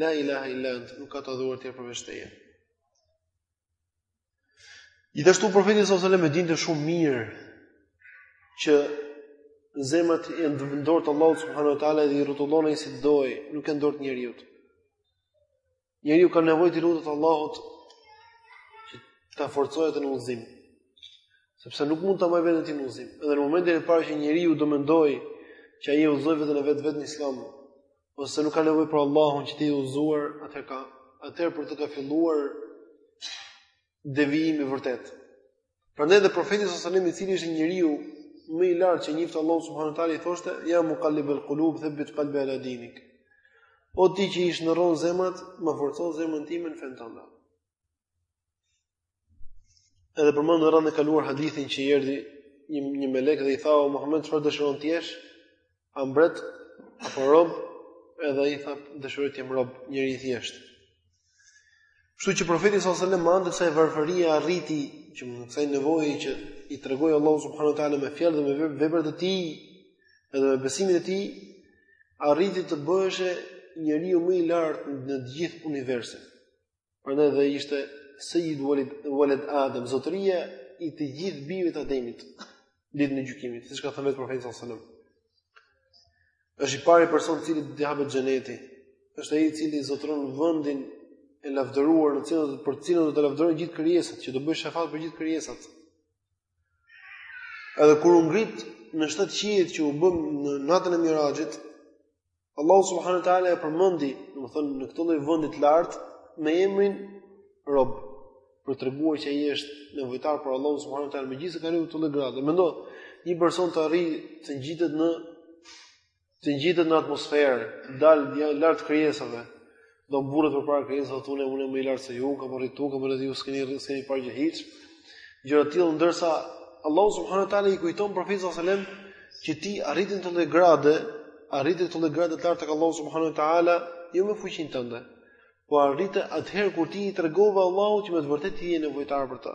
La ilaha illa ant, nuk ka të adhuruar tjetër përveç teje. Gjithashtu profeti sallallahu alajhi wasallam e dinte shumë mirë që zemrat janë në dorë të Allahut subhanuhu teala dhe i rrotullon ai si do ai, nuk janë në dorë të njeriut. Njeriu ka nevojë t'i lutet Allahut që ta forcojë atë në udhëzim. Sepse nuk mund ta mbajë veten e tij në udhëzim. Edhe në momentin e parë që njeriu do mendojë që ai e udhëzoi veten e vet vetë në Islam, ose nuk ka nevojë për Allahun që të jetë i udhëzuar, atë ka, atëherë për të ka filluar devijimi i vërtetë. Prandaj dhe profeti sallallahu alajhi wasallam i cili ishte njeriu më i lartë që njihte Allahun subhanahu wa taala i thoshte ja muqallib al qulub thabbit qalbi ala dinik. O ti që i shndërron zemrat, ma forco zemrën time në fenë tënde. Edhe përmendëm herën e kaluar hadithin që i erdhi një një melek dhe i tha o Muhammed çfarë dëshiron të jesh? A mbret apo rob? Edhe i tha dëshiroj të jem rob, njeri i thjeshtë. Kështu që profeti sallallahu alajhi wasallam me anë të kësaj varfërie arriti që me anë të kësaj nevoje që i tregoi Allahut subhanahu wa taala me fjalë dhe me veprat e tij edhe me besimin e tij arriti të bëheshe njeriu më i lartë në të gjithë universin. Prandaj dhe ishte Sayyid Walid Walid Adam, zotëria i të gjithë bijve të Ademit, ditën e gjykimit, siç ka thënë vetë profeti sallallahu alajhi wasallam. Është i pari person të cilit do t'i hapet xheneti. Është ai i cili zotëron vendin e lavdëruar në cilën për të cilën do ta lavdërojnë gjithë krijesat, që do bëjë shefat për gjithë krijesat. Edhe kur u ngrit në shtatë qiejt që u bë në natën e Miraxhit, Allahu subhanahu wa taala e përmendi, domethënë në këtë lloj vendi të lartë me emrin Rob, për të treguar që ai është nevojtar për Allahun subhanahu wa taala, megjithëse ka arritur këtë lloj grade. Mendo, një person të arrijë të ngjitet në të ngjitet në atmosferë, të dalë lart krijesave, do mburret përpara krijesave të thojë, unë më i lart se ju, kam arritur, kam arritur, ju s'keni arritur, s'keni parë gjë hiç. Gjëra të tilla ndërsa Allahu subhanahu wa taala i kujton profetit sallallahu alajhi wasallam që ti arrite në këtë lloj grade, arrite në këtë lloj grade të lartë tek Allahu subhanahu wa taala, jo me fuqinë tënde, po arrite atëherë kur ti i tregove Allahut që me të vërtetë ti je nevojtar për të.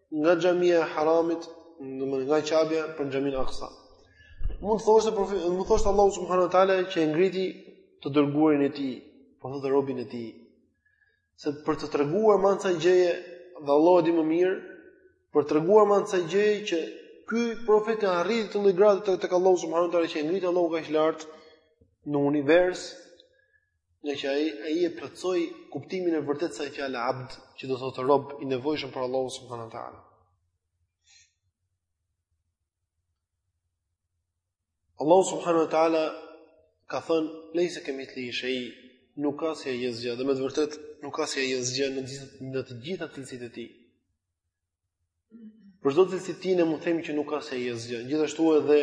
Nga xhamia e Haramit, domethënë nga Qabeja për xhamin Aqsa. Mund të thoshte për mund të thoshte Allahu subhanahu wa taala që e ngriti të dërguarin e tij, po thotë robin e tij. Se për të treguar me anë kësaj gjëje dhe Allahu e di më mirë, për të treguar me anë kësaj gjëje që ky profet e arriti këtë lloj gradë tek Allahu subhanahu wa taala që e ngriti Allahu kaq lart në univers, ngaqë ai ai e plotësoi kuptimin e vërtetë kësaj fjale abd, që do thotë rob i nevojshëm për Allahun subhanahu teala. Allahu subhanahu wa taala ka thënë lejse kemithlihi shej nuk ka si ai asgjë dhe me të vërtetë nuk ka si ai asgjë në në të gjitha cilësitë e tij. Për çdo cilësi të tij ne mund të themi që nuk ka si ai asgjë. Gjithashtu edhe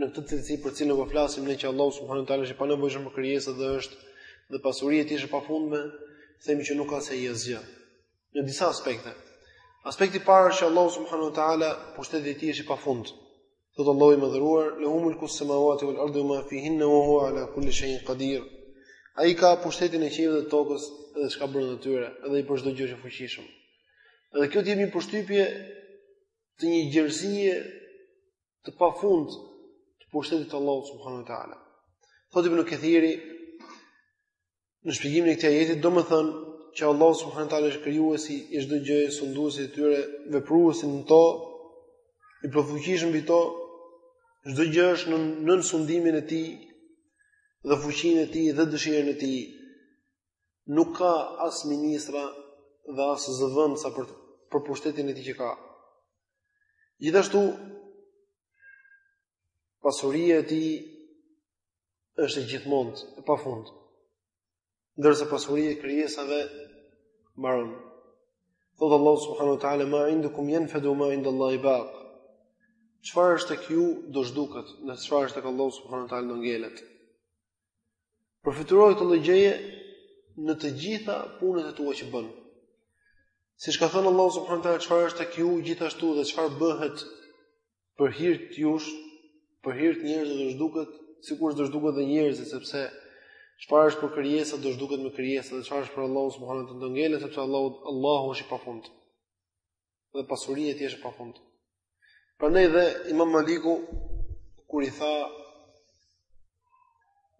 në këtë cilësi për të cilën po flasim ne që Allahu subhanahu teala është i panevojshëm për krijesat dhe është dhe pasuria e tij është e pafundme, themi që nuk ka si ai asgjë. Në disa aspekte. Aspekti i parë është që Allahu subhanahu teala pushteti i tij është i pafund. Thot Allahu i Madhëruar, "Lahu mulku as-samawati wal ardi ma fihin wa huwa ala kulli shay'in qadir." Ai ka pushtetin e qiejve dhe tokës dhe çka brenda tyre, edhe ai për çdo gjë është i fuqishëm. Edhe kjo të jep një përshtypje të një gjerësie të pafund të pushtetit të Allahut subhanahu teala. Thotë Ibn Kethiri, Në shpjegimin e këtij ajeti domethënë që Allahu subhanahu taala është krijuesi i çdo gjëje, sunduesi i tyre, vepruesi në to, i fuqishëm mbi to, çdo gjë është në nën sundimin e tij dhe fuqinë e tij dhe dëshirën e tij. Nuk ka as ministra dhe as zëvendësa për për pushtetin e tij që ka. Gjithashtu pasuria e tij është e gjithmonë e pafund. Ndërsa pasuria e krijesave mbaron. Thotë Allahu subhanahu wa taala ma indakum yanfadu ma inda Allahi baq. Çfarë është tek ju do zhduket, dhe çfarë është tek Allahu subhanahu wa taala do ngelet. Përfytyroje këtë lloj gjëje në të gjitha punët e tua që bën. Siç ka thënë Allahu subhanahu wa taala çfarë është tek ju gjithashtu dhe çfarë bëhet për hir të jush, për hir të njerëzve do zhduket, sikurse do zhduken dhe njerëzit, sepse çfarë është për krijesa do zhduket me krijesa, dhe çfarë është për Allahun subhanahu teala do ngelet, sepse Allahu Allahu është i pafund. Dhe pasuria e tij është e pafund. Prandaj dhe Imam Maliku kur i tha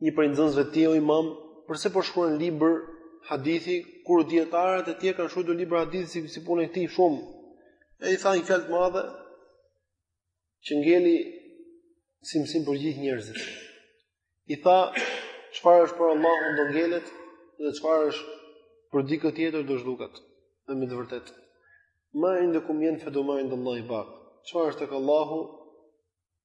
Një prej nxënësve të tij o Imam, përse po shkruan libër hadithi kur dietarët e tjerë kanë shkruar libra hadithi si si puna e këtij shumë. Ai tha një fjalë të madhe që ngeli si mësim për gjithë njerëzit. I tha çfarë është për Allahun do ngelet dhe çfarë është për dikë tjetër do zhduket. Dhe me të vërtetë. Ma indakum yanfadu wa ma indallahi baq. Çfarë është tek Allahu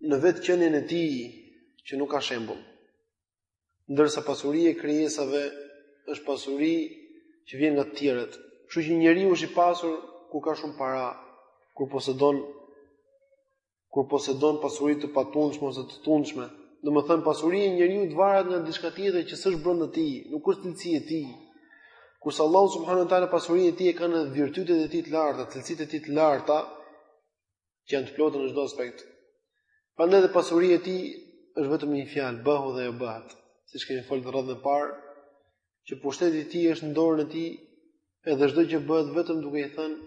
në vetë qenien e tij që nuk ka shembull. Ndërsa pasuria e krijesave është pasuri që vjen nga të tjerët. Kështu që njeriu është i pasur kur ka shumë para, kur posedon kur posedon pasuri të patundshme ose të tundshme. Domethënë pasuria e njeriut varet nga diçka tjetër që s'është brenda tij, nuk është cilësi e tij. Kurse Allahu subhanahu wa taala pasurinë e tij e ka në virtytet e tij të larta, cilësitë e tij të larta, që janë të plota në çdo aspekt. Prandaj edhe pasuria e tij është vetëm një fjalë, bëhu dhe ajo bëhet. Siç kemi folur rreth më parë, që pushteti i tij është në dorën e tij, edhe çdo gjë bëhet vetëm duke i thënë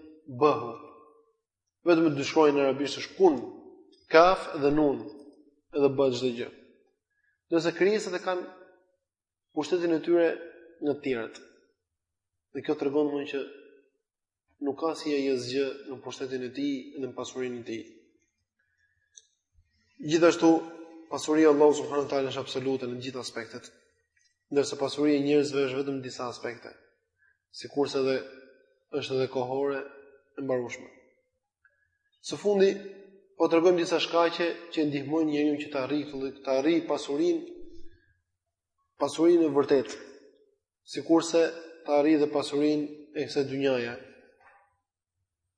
bëhu. Vetëm dy shkronja në arabisht është kun, kaf dhe nun, edhe bëhet çdo gjë. Ndërsa krijesat e kanë pushtetin e tyre nga të tjerët. Dhe kjo tregon më që nuk ka si ai asgjë në pushtetin e tij dhe në pasurinë e tij. Gjithashtu pasuria e Allahut subhanahu wa taala është absolute në të gjitha aspektet, ndërsa pasuria e njerëzve është vetëm në disa aspekte, sikurse edhe është edhe kohore e mbarueshme. Së fundi po tregojmë disa shkaqe që e ndihmojnë njeriun që të ta arrijë pasurinë pasurinë e vërtetë. Sikurse ta arrijë dhe pasurinë e kësaj dynjaje.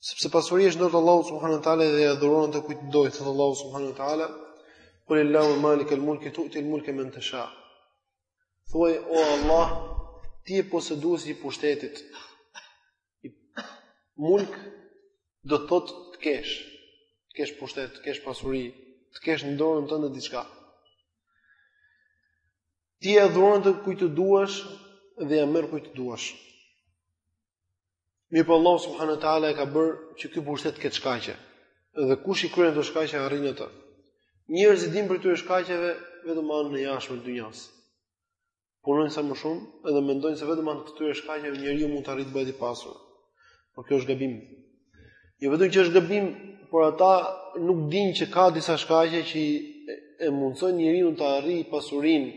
Sepse pasuria është në dorë të Allahut subhanahu wa taala dhe ia dhuron atë kujt të dojë, thotë Allahu subhanahu wa taala. Qul illahumma malik al mulk tu'ti al mulka man tasha. Thuaj o Allah, ti je posëduesi i pushtetit. Mulk do të thotë të kesh, të kesh pushtet, të kesh pasuri, të kesh në dorën tënde diçka. Ti ia dhuron atë kujt të duash dhe ia merr kujt të duash. Mirëpo Allahu subhanahu wa taala e ka bërë që ky pushtet të ketë shkaqe. Dhe kush i kryen këto shkaqe arrin atë. Njerëzit dinë prej këtyre shkaqeve vetëm anën e jashtme të dynjasë. punojnë sa më shumë dhe mendojnë se vetëm me anë të këtyre shkaqeve njeriu mund të arrijë të bëhet i pasur. Por kjo është gabim. Jo vetëm që është gabim, por ata nuk dinë që ka disa shkaqe që e mundësojnë njeriun ta arrijë pasurinë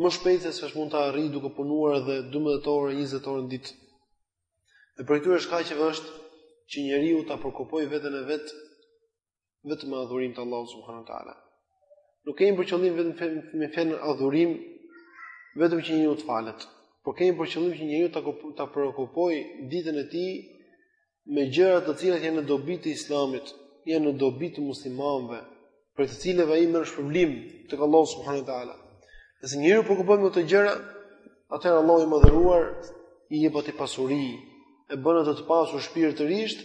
më shpejt se çfarë mund ta arrijë duke punuar edhe 12 orë, 20 orë në ditë. Dhe prej këtyre shkaqeve është që njeriu ta preokupojë veten e vet vetëm me adhurim të Allahut subhanahu wa teala. Nuk kemi për qëllim vetëm me fjalën adhurim vetëm që njeriu të falet, por kemi për qëllim që njeriu ta ta preokupojë ditën e tij me gjëra të cilat janë në dobi të Islamit, janë në dobi të muslimanëve, prej të cilave ai merr shpërblim tek Allahu subhanahu wa teala. Nëse njeriu preokupohet me këto gjëra, atëherë Allahu i madhëruar i jep atij pasuri, e bën atë të pasur shpirtërisht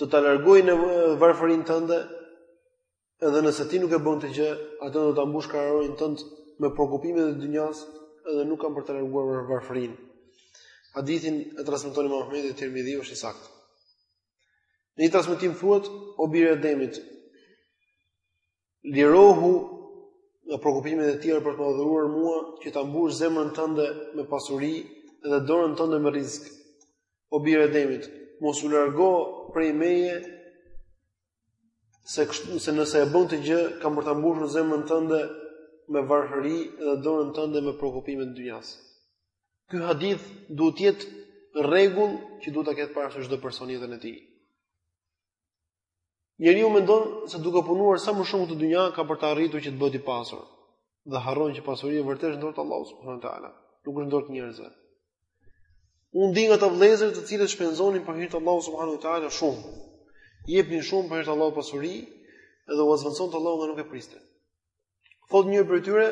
do ta largoj unë varfërinë tënde, edhe nëse ti nuk e bën këtë gjë, atëherë do ta mbush kraharorin tënd me preokupimet e dynjas, edhe nuk kam për ta larguar varfërinë. Hadithin e transmeton Imam Ahmedi dhe Tirmidhiu, është i saktë. Në një transmetim thuhet o bir i Ademit. Lirohu nga preokupimet e tjera për të më adhuruar mua, që ta mbush zemrën tënde me pasuri dhe dorën tënde me rizk. O bir i Ademit, mos u largo prej meje, se kështu se nëse e bën këtë gjë, kam për ta mbushur zemrën tënde me varfëri dhe dorën tënde me preokupime të dynjas. Ky hadith duhet të jetë rregull që duhet ta ketë parasysh çdo person në jetën e tij. Njeriu mendon se duke punuar sa më shumë në këtë dynja ka për ta arritur që të bëhet i pasur dhe harron që pasuria e vërtetë është n'dorë të Allahut subhanahu wa taala, nuk është n'dorë të njerëzve. Unë di nga ata vëllezër të cilët shpenzonin për hir të Allahut subhanahu wa taala shumë. Jepnin shumë për hir të Allahut pasuri dhe ua zëvendësonte Allahu nga nuk e priste. Thotë një prej tyre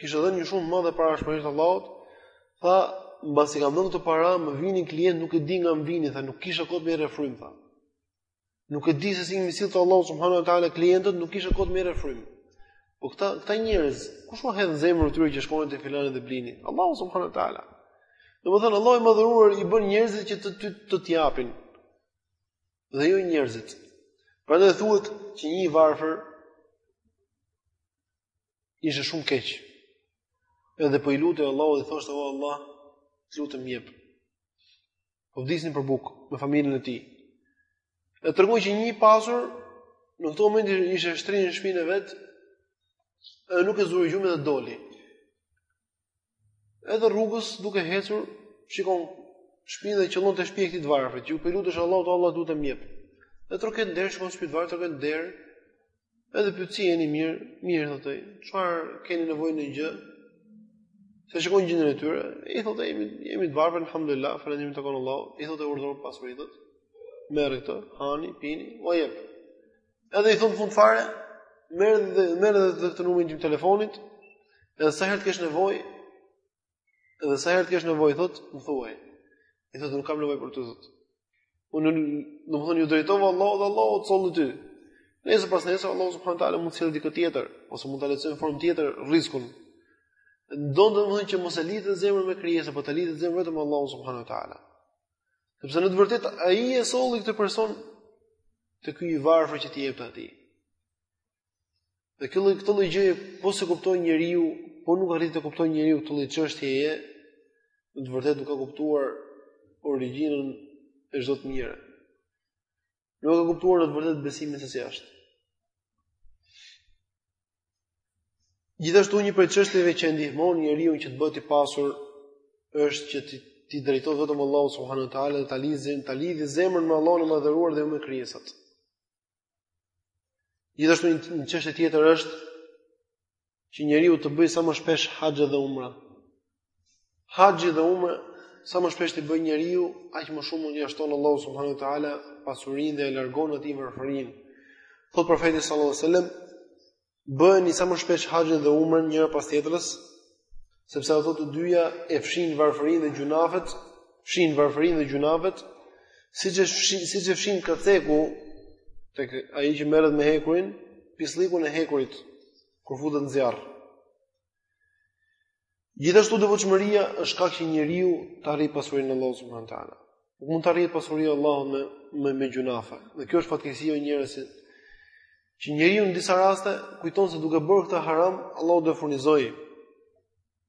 kishte dhënë një shumë të madhe parash për hir të Allahut, tha mbasi kam dhënë këto para, më vinin klientë nuk e di nga më vinin, tha nuk kisha kohë me marrë frymë tha. Nuk e di se si m'i sillte Allahu subhanahu wa taala klientët nuk kisha kohë të merrja frymë. Po këta këta njerëz, kush u hedh në zemrën e tyre që shkoni te filani dhe blini? Allahu subhanahu wa taala. Domethënë Allahu i madhëruar i bën njerëzit që të të, të, të japin. Dhe jo njerëzit. Prandaj thuhet që një i varfër ishte shumë keq. Edhe po i lutej Allahut dhe thoshte o Allah, të lutem më jep. Po vdisnin për bukë me familjen e tij. Dhe tregon që një i pasur në këtë moment ishte shtrirë në shpinën e vet, edhe nuk e zuri gjumi dhe doli. Edhe rrugës duke hecur, shikon shpinën dhe qëllon te shpia e këtij të varfrit, që po lutesh Allahut, o Allah, të lutem më jep. Dhe troket në derë, shkon në shtëpi të varfrit, troket në derë Edhe pyet si jeni, mirë, mirë i thotë ai, çfarë keni nevojë ndonjë gjë? Se e shikon gjendjen e tyre, i thotë ai, jemi jemi të varfër, alhamdulillah, falënderimi i takon Allahut, i thotë urdhëro pasuritë. Merri këto, hani, pini, u jep. Edhe i thotë në fund fare, merr dhe merr edhe këtë numrin tim të telefonit, edhe sa herë të kesh nevojë, Dhe sa herë të kesh nevojë thot, më thuaj. I thot nuk kam nevojë për ty thot. Unë do të thotë iu drejtova Allahut dhe Allahu të solli ty. Nesër pasnesër Allahu subhanahu wa taala mund të sjellë dikë tjetër ose mund ta largojë në formë tjetër rrezikun. Do të thotë që mos e lidhë zemrën me krijesa, por ta lidhë zemrën vetëm Allahu subhanahu wa taala. Sepse në të vërtetë ai e solli këtë person te ky i varfër që t'i jepte atij. Dhe kjo lloj këtë lloj gjëje po s'e kuptoi njeriu, po nuk arrin ta kuptojë njeriu këtë lloj çështjeje, në të vërtetë nuk ka kuptuar origjinën e çdo të mire. Nuk ka kuptuar në të vërtetë besimin se si është. Gjithashtu një prej çështjeve që e ndihmon njeriun që të bëhet i pasur është që t'i t'i drejtohet vetëm Allahut subhanahu wa taala dhe ta lidhë ta lidhë zemrën me Allahun e madhëruar dhe jo me krijesat. Gjithashtu një çështje tjetër është që njeriu të bëjë sa më shpesh haxh dhe umra. Haxhi dhe umra sa më shpesh t'i bëjë njeriu, aq më shumë mund ia shton Allahu subhanahu wa taala pasurinë dhe ia largon atij varfërinë. Thotë profeti sallallahu alajhi wasallam bëheni sa më shpesh haxhin dhe umrën njëra pas tjetrës, sepse ato të dyja e fshijnë varfërinë dhe gjynahet, fshijnë varfërinë dhe gjynahet, siç e fshin, siç e fshin kacekü tek ai që merret me hekurin, pisllikun e hekurit kur futet në zjarr. Gjithashtu devotshmëria është shkak që njeriu të arrijë pasurinë e Allahut subhanuhu teala. Nuk mund të arrijë pasurinë e Allahut me me, me gjynahe. Dhe kjo është fatkeqësia e njerëzve. Që njeriu në disa raste kujton se duke bërë këtë haram, Allahu do e furnizojë.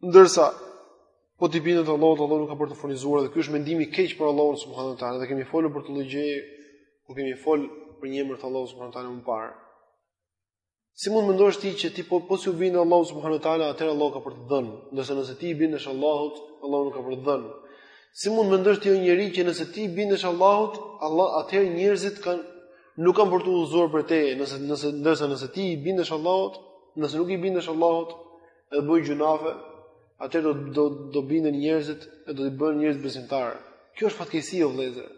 Ndërsa po t'i bindet Allahut, Allahu nuk ka për ta furnizuar dhe ky është mendimi i keq për Allahun subhanuhu teala. Dhe kemi folur për këtë lloj gjëje, ku kemi fol për një emër të Allahut subhanuhu teala më parë. Si mund të mendosh ti që ti po po s'iu binde Allahut subhanu ta'ala, atëherë Allahu ka për të dhënë, ndërsa nëse ti i bindesh Allahut, Allahu nuk ka për të dhënë. Si mund të mendosh ti o njeri që nëse ti i bindesh Allahut, Allah, atëherë njerëzit kanë, nuk kanë për t'u udhëzuar prej teje, nëse, nëse, ndërsa nëse ti i bindesh Allahut, nëse nuk i bindesh Allahut, edhe bën gjynahe, atëherë do, do, do binden njerëzit e do t'i bën njerëzit besimtarë. Kjo është fatkeqësi o vëllezër,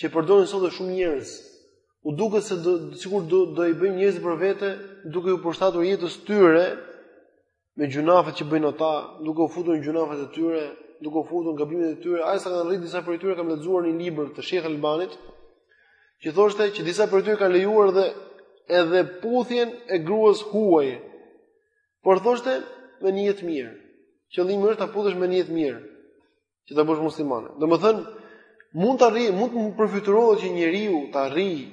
që përdorin sot dhe shumë njerëz, u duket se do sikur do do i bëjnë njerëzit për vete, duke iu përshtatur jetës tyre me gjynahet që bëjnë ata, duke u futur në gjynahet e tyre, duke u futur në gabimet e tyre, aq sa kanë arrit disa prej tyre kam lexuar në një libër të Sheikh Albanit, që thoshte që disa prej tyre kanë lejuar dhe edhe puthjen e gruas huaj. Por thoshte me nijet të mirë. Qëllimi është ta puthësh me nijet të mirë. që ta bësh muslimane. Domethënë, mund të arrijë, mund të përfytyrohet që njeriu të arrijë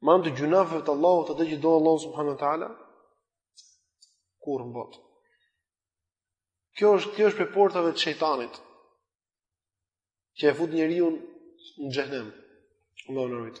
me anë të gjunafeve të Allahut atë që do Allahu subhanahu wa taala kurrë në botë. Kjo është kjo është prej portave të shejtanit që e fut njeriun në xhenem. Allahu na rujt.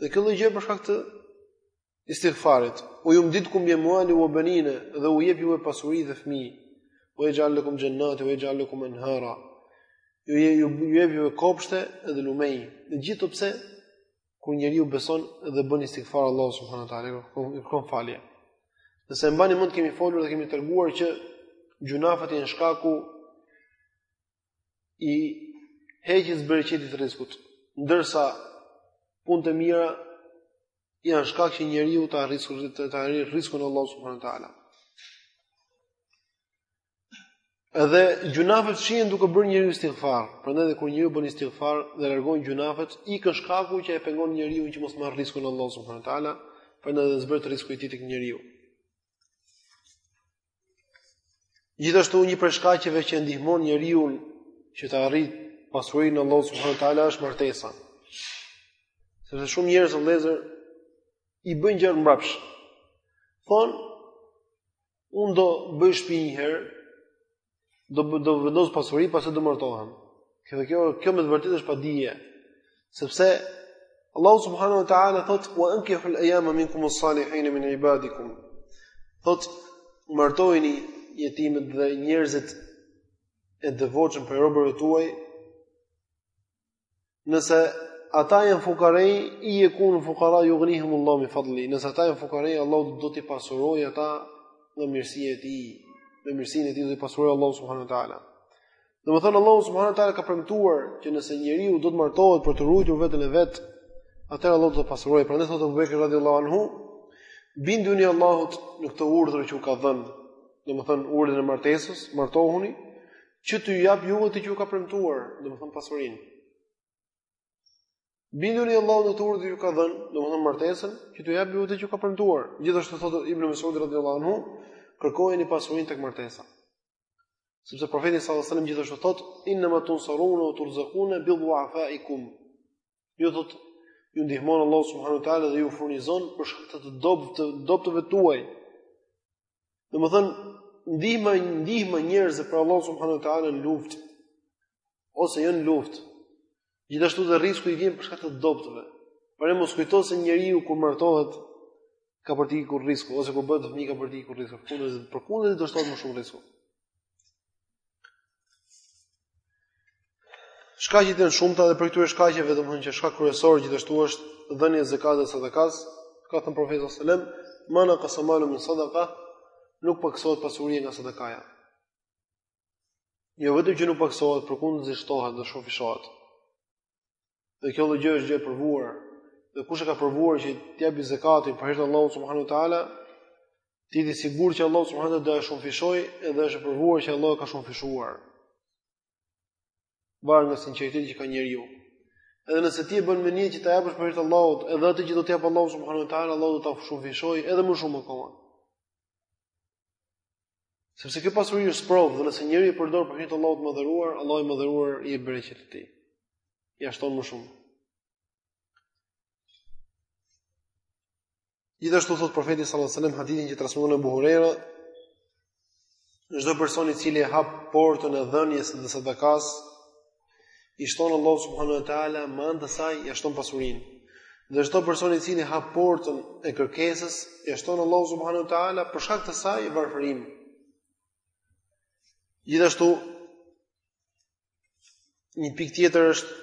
Dhe kjo lloj gjëje për shkak të istighfarit. Ue jumdidkum bi emualin ue benine dhe u jep ju pasuri dhe fëmijë. Ue jexhal lekum xhennatin, ue jexhal lekum enhara. Ju jep juve kopshte dhe lumenj. E gjithë kjo pse kur njeriu beson dhe bën istighfar Allah subhanahu wa taala, i kërkon falje. Nëse e mbani mend kemi folur dhe kemi treguar që gjunafat janë shkaku i heqjes bereqetit të rriskut. Ndërsa punët e mira janë shkak që njeriu të arrijë rriskun të të arrijë rriskun e Allahut subhanuhu teala. Edhe gjunafet fshihen duke bërë njeriu istighfar. Prandaj edhe kur njeriu bën istighfar dhe largon gjunafet, ikën shkaku që e pengon njeriun që mos marr rriskun e Allahut subhanuhu teala, prandaj edhe zbret rrisku i tij tek njeriu. Gjithashtu një prej shkaqeve që e ndihmon njeriun që të arrijë pasurinë e Allahut subhanuhu teala është martesa. Sepse shumë njerëz vëllëzër i bëjnë gjërat mbrapsht. Thon un do bëj shtëpi një herë, do do vendos pasuri pastaj do martohem. Kjo kjo kjo me të vërtetë është padije. Sepse Allahu subhanahu wa taala thot wa ankihu al-ayama minkum as-salihin min ibadikum. Thot martojini jetimet dhe njerëzit e devotshëm prej robërve tuaj nëse ata janë fukarej, in jekunu fukara, jugnihimullahu min fadlihi, nëse ata janë fukarej, Allah do t'i pasuroj ata nga mirësia e tij, me mirësinë e tij do t'i pasuroj Allah subhanu ta'ala. Domethënë Allah subhanu ta'ala ka premtuar që nëse njeriu do të martohet për të rujtur veten e vet, atëherë Allahu do ta pasuroj, prandaj thotë Ebu Bekri radiallahu anhu, binduni Allahut në këtë urdhër që u ka dhënë, domethënë urdhrin e martesës, martohuni, që t'ju jap ju atë që ju ka premtuar, domethënë pasurinë. Binduni Allahut në këtë urdhër që ju ka dhënë, domethënë martesën, që t'ju jap ju atë që ju ka premtuar. Gjithashtu thotë Ibn Mesud radhiyallahu anhu, kërkojeni pasurinë tek martesa. Sepse profeti sallallahu alajhi wasallam gjithashtu thotë, "Inna ma tunsaruna wa turzaquna bi dhu'afaikum." Ju thot ju ndihmon Allahu subhanahu wa taala dhe ju furnizon për shkak të të dobët të dobtëve tuaj. Domethën ndihma ndihma njerëzve prej Allahut subhanahu wa taala në luftë ose jo në luftë. Gjithashtu dhe risku i vjen për shkak të të dobtëve. Prandaj mos kujto se njeriu kur martohet ka për t'i ikur risku ose kur bëhet me fëmijë ka për t'i ikur risku. Kundër përkundër do shtohet më shumë risku. Shkaqet janë të shumta dhe prej këtyre shkaqeve domethënë që shkak kryesor gjithashtu është dhënia e zakatit dhe sadakasë, ka thënë profeti sallallahu alajhi wasallam, "Ma naqasa malu min sadaqa" nuk paksohet pasuria nga sadakaja. Jo vetëm që nuk paksohet, por përkundrazi shtohet dhe shumëfishohet. Dhe kjo lloj gjë është gjë e provuar. Dhe kush e ka provuar që të japë zakatin për hir të Allahut subhanahu wa taala, të jetë i sigurt që Allahu subhanahu wa taala do e shumëfishojë dhe është e provuar që Allahu e ka shumëfishuar. Varet nga sinqeriteti që ka njeriu. Edhe nëse ti e bën me nijet që ta japësh për hir të Allahut, edhe atë që do të japë Allahu subhanahu wa taala, Allahu do ta shumëfishojë edhe më shumë akoma. Sepse kjo pasuri është sprovë dhe nëse njeriu e përdor për hir të Allahut të madhëruar, Allahu i madhëruar i jep bereqet atij. Ia shton më shumë. Gjithashtu thot profeti sallallahu alajhi wasallam hadithin që transmeton Abu Huraira, çdo person i cili e hap portën e dhënies dhe sadakas, i shton Allahu subhanahu wa taala me anë të saj, ia shton pasurinë. Dhe çdo person i cili hap portën e kërkesës, ia shton Allahu subhanahu wa taala për shkak të saj varfërinë. Gjithashtu, një pikë tjetër është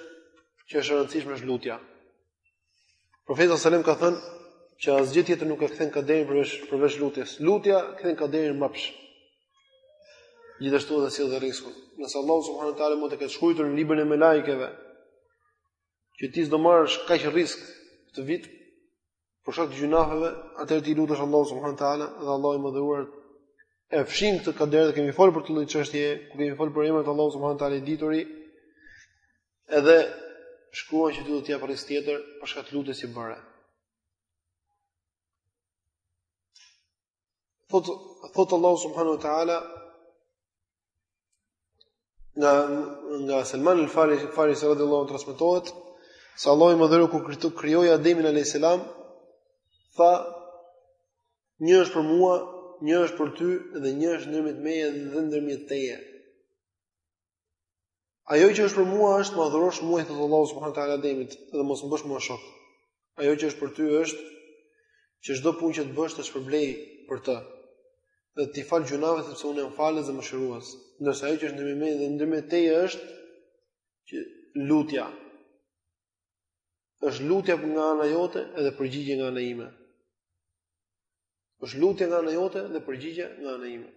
që është e rëndësishme është lutja. Profeti sallallahu alajhi wasallam ka thënë që asgjë tjetër nuk e kthen kaderin përveç lutjes. Lutja kthen kaderin mbapsh. Gjithashtu edhe sjell rizkun. Nëse Allahu subhanahu wa taala mund të ketë shkruar në librin e melajkeve që ti s'do marrësh kaq rizk këtë vit për shkak të gjynaheve, atëherë ti lutesh Allahu subhanahu wa taala dhe Allahu i madhëruar e fshin këtë kader dhe kemi fol për këtë lloj çështje, ku kemi fol për emrat e Allahut subhanahu wa taala i dituri, Edhe shkruan që do të të japë rizk tjetër për shkak të lutjes që bëre. Thot thot Allahu subhanahu wa taala nga nga Salman al-Farisi Farisi radhiyallahu anhu transmetohet se Allahu i madhëruar kur krijoi Ademin alayhis salam tha një është për mua, një është për ty dhe një është ndërmjet meje dhe ndërmjet teje. Ajo që është për mua është më adhurosh mua i thotë Allahu subhanahu wa taala Ademit dhe mos më bësh mua shok. Ajo që është për ty është që çdo punë që të bësh ta shpërblej për të. Dhe t'i fal gjynahet sepse unë jam falës dhe mëshirues. Ndërsa ajo që është ndërmjet dhe ndërmjet teje është që lutja. është lutja nga ana jote edhe përgjigje nga ana ime. Është lutja nga ana jote dhe përgjigje nga ana ime.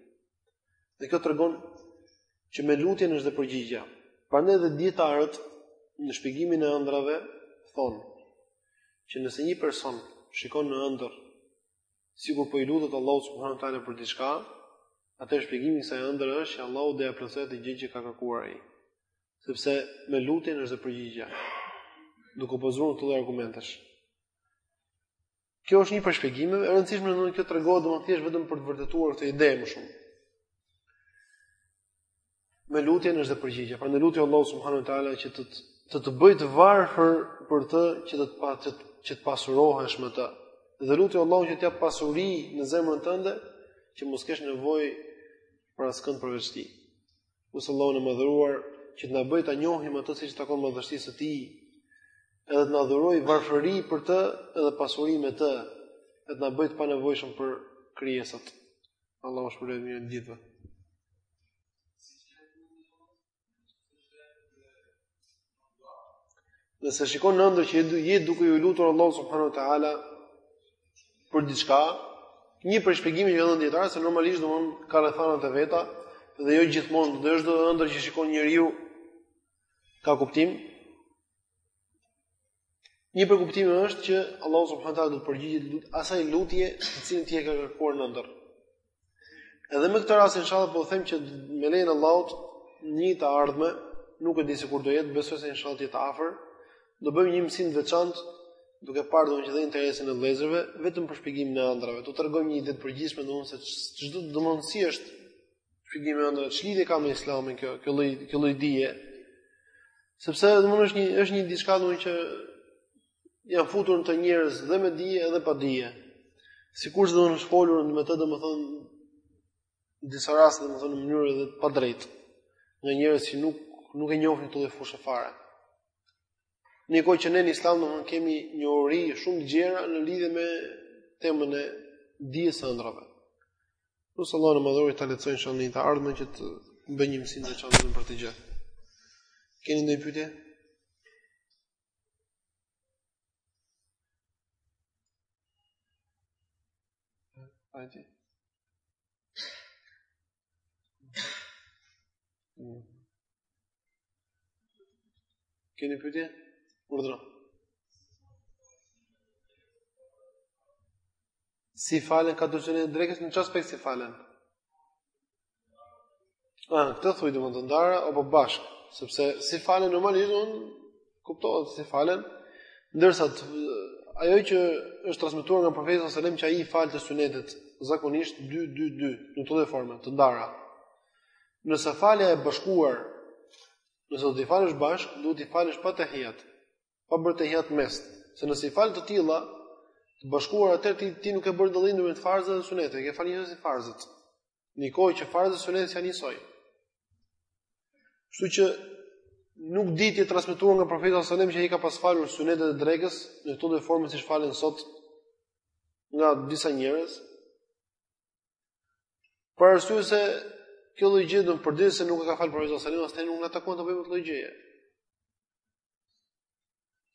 Dhe kjo tregon që me lutjen është dhe përgjigja. Prandaj edhe dijetarët në shpjegimin e ëndrrave thonë që nëse një person shikon në ëndër sikur po i lutet Allahut subhanahu teala për diçka, atëherë shpjegimi i kësaj ëndrre është që Allahu do ia plotësojë atë gjë që ka kërkuar ai. Sepse me lutjen është dhe përgjigja. Duke u bazuar te argumentet. Kjo është një prej shpjegimeve të rëndësishme kjo tregon domethënë vetëm për të vërtetuar këtë ide më shumë. Me lutjen është dhe përgjigja. Prandaj lute Allahun subhanahu wa taala që të të të bëj të varfër për të që të pa që të, që të pasurohesh me të. Dhe lute Allahun që të jap pasuri në zemrën tënde që mos kesh nevojë për askënd përveç tij. Lus Allahun e madhëruar, që të na bëjë ta njohim atë siç i takon madhështisë së tij, edhe të na dhurojë varfëri për të edhe pasuri me të, edhe të na bëjë të panevojshëm për krijesat. Allahu ju shpërbleftë të gjithëve. Nëse shikon në ëndër që je duke iu lutur Allahut subhanu wa ta'ala për diçka, një prej shpjegimeve që kanë dhënë dijetarët, se normalisht domethënë ka rrethanat e veta, dhe jo gjithmonë, dhe jo çdo ëndër që shikon njeriu, ka kuptim, Një prej kuptimeve është që Allahu subhanahu taala do të përgjigjet lut, asaj lutje të cilën ti e ke kërkuar në ëndër. Edhe me këtë rast inshallah po them që me lejen e Allahut në një të ardhme nuk e di se kur do jetë, besoj se inshallah të afër, do bëjmë një mësim të veçantë duke parë domethënë dhe interesin e vëllezërve vetëm për shpjegimin e ëndrrave. Do të tregojmë një ide të përgjithshme domethënë se ç'do, domethënë si është Shpjegimi i ëndrrave, ç'lidhje ka me Islamin kjo, kjo lloj kjo lloj dije. Sepse domthonë është një është një diçka domthonë që janë futur në të njerëz dhe me dije edhe pa dije. Sikurse domethënë është folur me të domthonë në disa raste domthonë në mënyrë edhe të padrejtë. Nga njerëz që nuk nuk e njohin këtë lloj fushe fare. Në një kohë që ne në Islam domethënë kemi njohuri shumë të gjera në lidhje me temën e dijes së ëndrrave. Lus Allahun e madhëruar ta lehtësojë në një të ardhme që të bëjmë një mësim dhe qandrën për të gjithë. Keni ndonjë pyetje? Hajde. Keni pyetje? Urdhëro. Si falen katërshi i drekës në çfarë aspekti si falen? Ah, këtë thuaj domethënë ndara apo bashk, sepse si falen normalisht un Kuptohet si falen, ndërsa ajo që është transmetuar nga profeti sallallahu alajhi wasallam që ai i falte sunetet zakonisht 2 2 2 në këtë lloj forme të ndara. Nëse falen të bashkuara, nëse do t'i falësh bashkë, duhet t'i falësh pa tahiyat, pa bërë tahiyat në mes, se nëse i fal të tilla të bashkuara atëherë ti nuk e bën dallimin ndërmjet farzeve dhe suneteve, i ke falë njësoj si farzet. Në një kohë që farzet dhe sunetet janë njësoj. Kështu që nuk di të jetë transmetuar nga profeti sallallahu alajhi wasallam që ai ka pas falur sunetet e drekës në këtë lloj forme siç falen sot nga disa njerëz. Për arsye se kjo lloj gjëje, do... përderisa se nuk e ka falur profeti sallallahu alajhi wasallam, as ne nuk na takon ta bëjmë këtë lloj gjëje.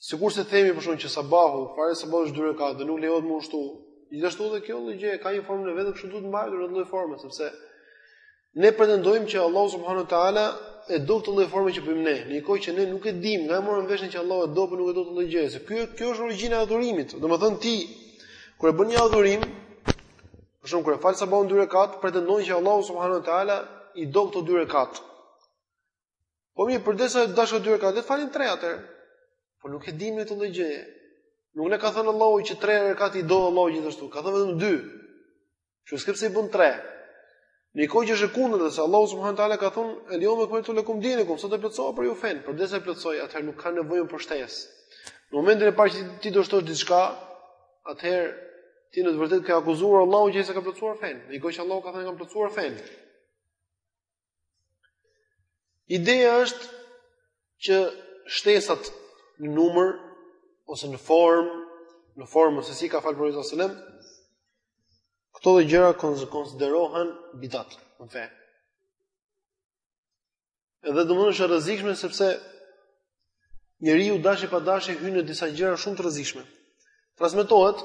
Sikurse themi për shembull që sabahu, farzi i sabahut është dy rekate dhe nuk lejohet me u shtu. Gjithashtu edhe kjo lloj gjëje ka një formën e vet, kështu duhet mbajtur në këtë lloj forme, sepse ne pretendojmë që Allahu subhanahu wa taala e do këtë lloj forme që bëjmë ne, në një kohë që ne nuk e dimë, nga e morëm vesh ne që Allahu e do apo nuk e do këtë lloj gjëje. Se kjo është origjina e adhurimit. Domethënë ti kur e bën një adhurim, për shembull kur e fal sabahun dy rekat, pretendon që Allahu subhanahu wa taala i do këto dy rekat. Po mirë, përderisa ka dashur dy rekate, le të falim tre atëherë. Po nuk e dimë ne këtë lloj gjëje. Nuk na ka thënë Allahu që tre rekate i do Allahu gjithashtu. Ka thënë vetëm dy. Që s'ka pse i bën tre. Në një kohë që është e kundërta, se Allahu subhanahu teala ka thënë, "El yawma akmaltu lakum dinakum", sot e plotësova për ju fenë, përderisa e plotësoi, atëherë nuk ka nevojë për shtesë. Në momentin e parë që ti do shtosh diçka, atëherë ti në të vërtetë ke akuzuar Allahun që ai s'e ka plotësuar fenë. Në një kohë që Allahu ka thënë e kam plotësuar fenë. Ideja është që shtesat në numër ose në formë, në formë se si ka fal profeti sallallahu alajhi wasallam, këto lloj gjëra konsiderohen bidat në fe. Edhe domethënë është e rrezikshme sepse njeriu dashje padashje hyn në disa gjëra shumë të rrezikshme. Transmetohet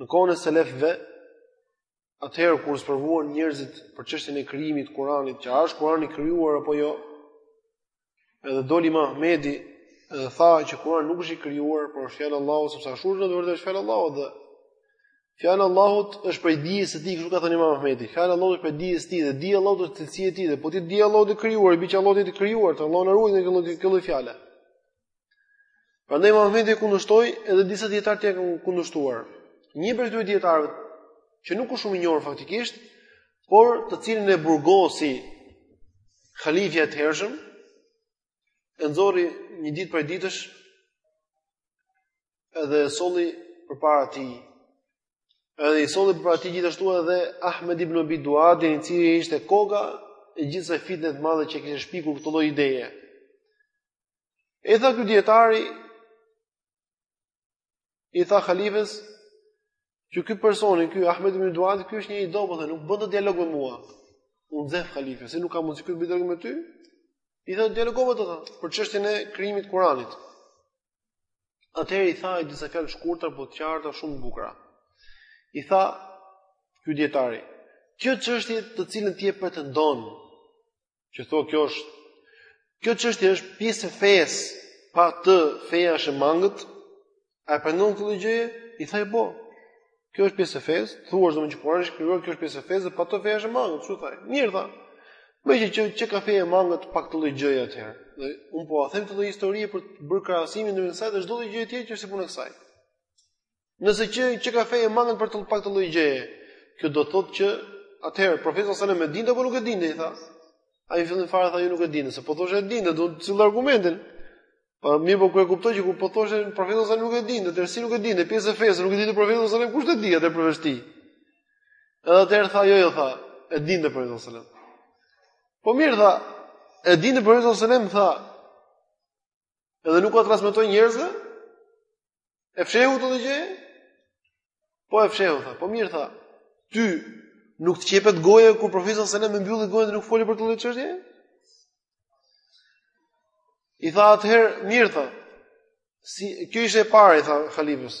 në kohën e selefëve atëherë kur sprovuan njerëzit për çështjen e krijimit të Kuranit, që a është Kurani i krijuar apo jo? Edhe doli imam Ahmedi dhe tha që Kurani nuk është i krijuar, por është fjala e Allahut, sepse ashtu është në të vërtetë është fjala e Allahut dhe fjala e Allahut është prej dijes së tij, kështu ka thënë imam Ahmedi. Fjala e Allahut është prej dijes së tij dhe dija e Allahut është cilësia e tij dhe po të ishte dija e Allahut e krijuar, i bie që Allahu është i krijuar, Allahu na ruajt nga kjo lloj fjale. Prandaj Imam Ahmedi e kundërshtoi edhe disa dijetarë e kanë kundërshtuar. Një prej këtyre dijetarëve që nuk është shumë i njohur faktikisht, por të cilin e burgosi halifja i atëhershëm, e nxori një ditë prej ditësh edhe e solli përpara tij. Edhe i solli përpara tij gjithashtu edhe Ahmed ibn Abi Duadin, i cili ishte koka e gjithë kësaj fitneje të madhe që e kishte shpikur këtë lloj ideje. I tha ky dietari i tha halifes që ky personi, ky Ahmed ibn Duad, ky është një i dobët dhe nuk bën të dialogoj me mua. U nxeh halifja, si nuk ka mundësi ky të dialogoj me ty. I tha dialogo atëherë tha për çështjen e krijimit të Kuranit. Atëherë i tha ai disa fjalë të shkurtra, por të qarta, shumë të bukura. I tha ky dietari, kjo çështje të cilën ti e pretendon Që thua që kjo është kjo çështje është pjesë e fesë, pa të feja është e mangët. A e pretendon këtë lloj gjëje? I tha ai po. Kjo është pjesë e fesë, të thuash domethënë që Kurani është krijuar, kjo është pjesë e fesë, pa të feja është e mangët, kështu tha ai. Mirë tha. Meqë qenka feja e mangët pa këtë lloj gjëje atëherë. Dhe un po e them këtë lloj historie për të bërë krahasimin ndërmjet kësaj dhe çdo lloj gjëje tjetër që është si puna e kësaj. Nëse qenka feja e mangët për të pa këtë lloj gjëje, kjo do të thotë që atëherë profeti sallallahu alajhi wasallam e dinte apo nuk e dinte, i tha. Ai në fillim fare tha jo nuk e dinte, se po të thoshte e dinte, do të sillte argumentin. Po mirë po kur e kuptoi që kur po thoshte profeti sallallahu alajhi wasallam nuk e dinte, atëherë si nuk e dinte, pjesë e fesë nuk e dinte profeti sallallahu alajhi wasallam kush ta di atë përveç ti. Edhe atëherë tha jo, jo tha, e dinte profeti sallallahu alajhi wasallam. Po mirë tha, e dinte profeti sallallahu alajhi wasallam tha, Edhe nuk ua transmetoi njerëzve? E fshehu këtë lloj gjëje? Po e fshehu, tha. Po mirë, tha. Ty, nuk të qepet goja kur profeti sallallahu alajhi wasallam e mbylli gojën dhe nuk foli për këtë lloj çështje? I tha atëherë, mirë, tha. Si, kjo ishte e para, i tha halifes.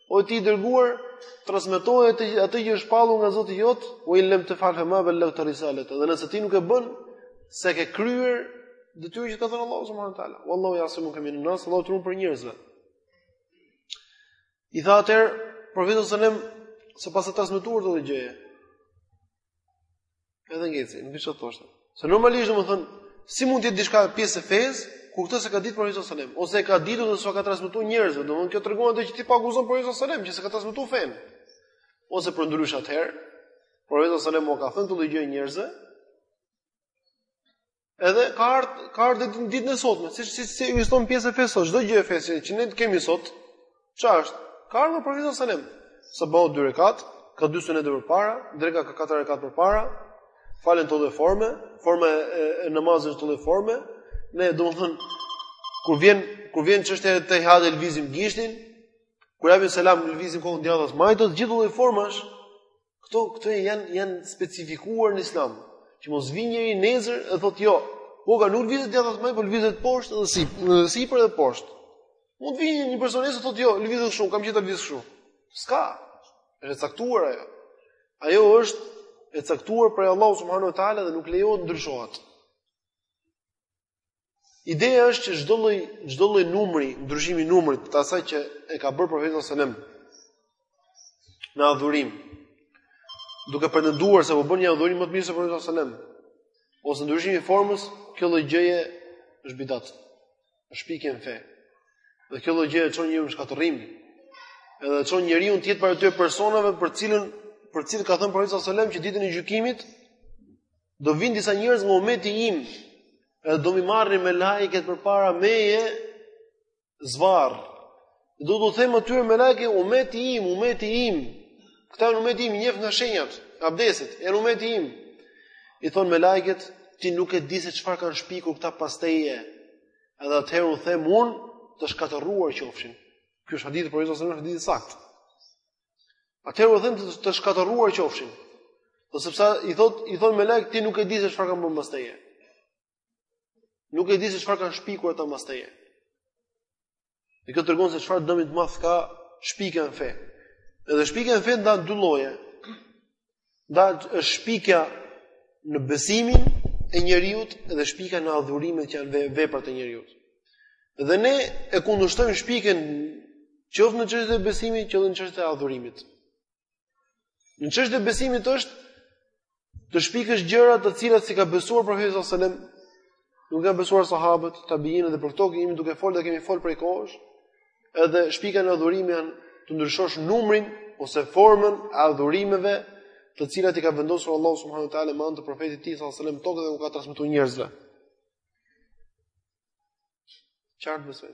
O ti i dërguar, transmetoje atë atë që të është shpallur nga Zoti jot, ue in lem tef'al fema bel-lagte risaleteh. Dhe nëse ti nuk e bën, s'e ke kryer detyrën që të ka dhënë Allahu subhanahu wa taala. Wallahu yasimuke minen nas, Allahu të ruan prej njerëzve. I tha atëherë profeti sallallahu alajhi wasallam s'e paska transmetuar këtë lloj gjëje. Edhe ngeci, nuk dinte çfarë të thoshte. Se normalisht domethën, si mund të jetë diçka pjesë e fesë, kur këtë s'e ka ditë profeti sallallahu alajhi wasallam, ose e ka ditur dhe s'ua ka transmetuar njerëzve, domethën kjo tregon atë që ti po akuzon profetin sallallahu alajhi wasallam, që s'e ka transmetuar fenë. Ose përndryshe atëherë, profeti sallallahu alajhi wasallam ua ka thënë këtë lloj gjëje njerëzve. Edhe ka ardh ka ardh ditën e sotme, siç siç si ekziston pjesë e fesë sot, çdo gjë e fesë që ne kemi sot, ç'është? Ka ardhur prej profetit sallallahu alajhi wasallam. Sabahu dy rekat, ka dy sunete përpara, dreka ka katër rekat përpara, falen në këtë lloj forme, forma e, e namazit është në këtë lloj forme, ne domthon kur vjen kur vjen çështja e tehijatit lëvizim gishtin, kur japim selam lëvizim kokën djathtas majtas, gjithë këto lloj formash Këto këto janë janë specifikuar në Islam, që mos vijë njeri nesër e thotë jo, koka nuk lëvizet djathtas majtas, po lëvizet poshtë dhe si, sipër dhe poshtë. Mund të vijë një person nesër thotë jo, lëvizet kështu, më ka qejfi ta lëviz kështu. S'ka. Është e caktuar ajo. Ajo është e caktuar prej Allahut subhanahu wa taala dhe nuk lejohet të ndryshohet. Ideja është që çdo lloj çdo lloj numri, ndryshimi i numrit të asaj që e ka bërë profeti sallallahu alajhi wasallam në adhurim, duke pretenduar se po bën një adhurim më të mirë se profeti sallallahu alajhi wasallam, ose ndryshimi i formës, kjo lloj gjëje është bidat. Është shpikje në fe. Dhe kjo lloj gjëje çon njeriun në shkatërrim. Edhe çon njeriun të jetë prej atyre personave për cilën për cilën ka thënë profeti sallallahu alajhi wasallam që ditën e gjykimit do vinë disa njerëz nga ummeti im, edhe do m'i marrin melajket përpara meje zvarr. Do t'u them atyre melajke ummeti im, ummeti im. Këta janë ummeti im, i njof nga shenjat e abdesit, janë ummeti im. I thonë melajket, ti nuk e di se çfarë kanë shpikur këta pas teje. Edhe atëherë u them unë të shkatërruar qofshin. Ky është hadith i profetit sallallahu alajhi wasallam, është hadith i saktë. Atëherë u them të shkatërruar qofshin. Po sepse i thot i thonë melajket ti nuk e di se çfarë kanë bërë mbas teje. Nuk e di se çfarë kanë shpikur ata mbas teje. Dhe kjo tregon se çfarë dëmi të madh ka shpikja në fe. Edhe shpikja në fe ndahet në dy lloje. Nda është shpikja në besimin e njeriut dhe shpikja në adhurimet që janë veprat e njeriut. Dhe ne e kundërshtojmë shpikjen qoftë në çështjet e besimit, qoftë edhe në çështjet e adhurimit. Në çështjet e besimit është të shpikësh gjëra të cilat s'i ka besuar profeti sallallahu alajhi wasallam Nuk kanë besuar sahabët, tabiinët dhe për këto jemi duke fol dhe kemi fol prej kohësh. Edhe shpikja në adhurime janë të ndryshosh numrin ose formën e adhurimeve të cilat i ka vendosur Allahu subhanahu wa taala me anë të profetit të tij sallallahu alajhi wasallam në tokë dhe u ka transmetuar njerëzve. Çfarë besoj?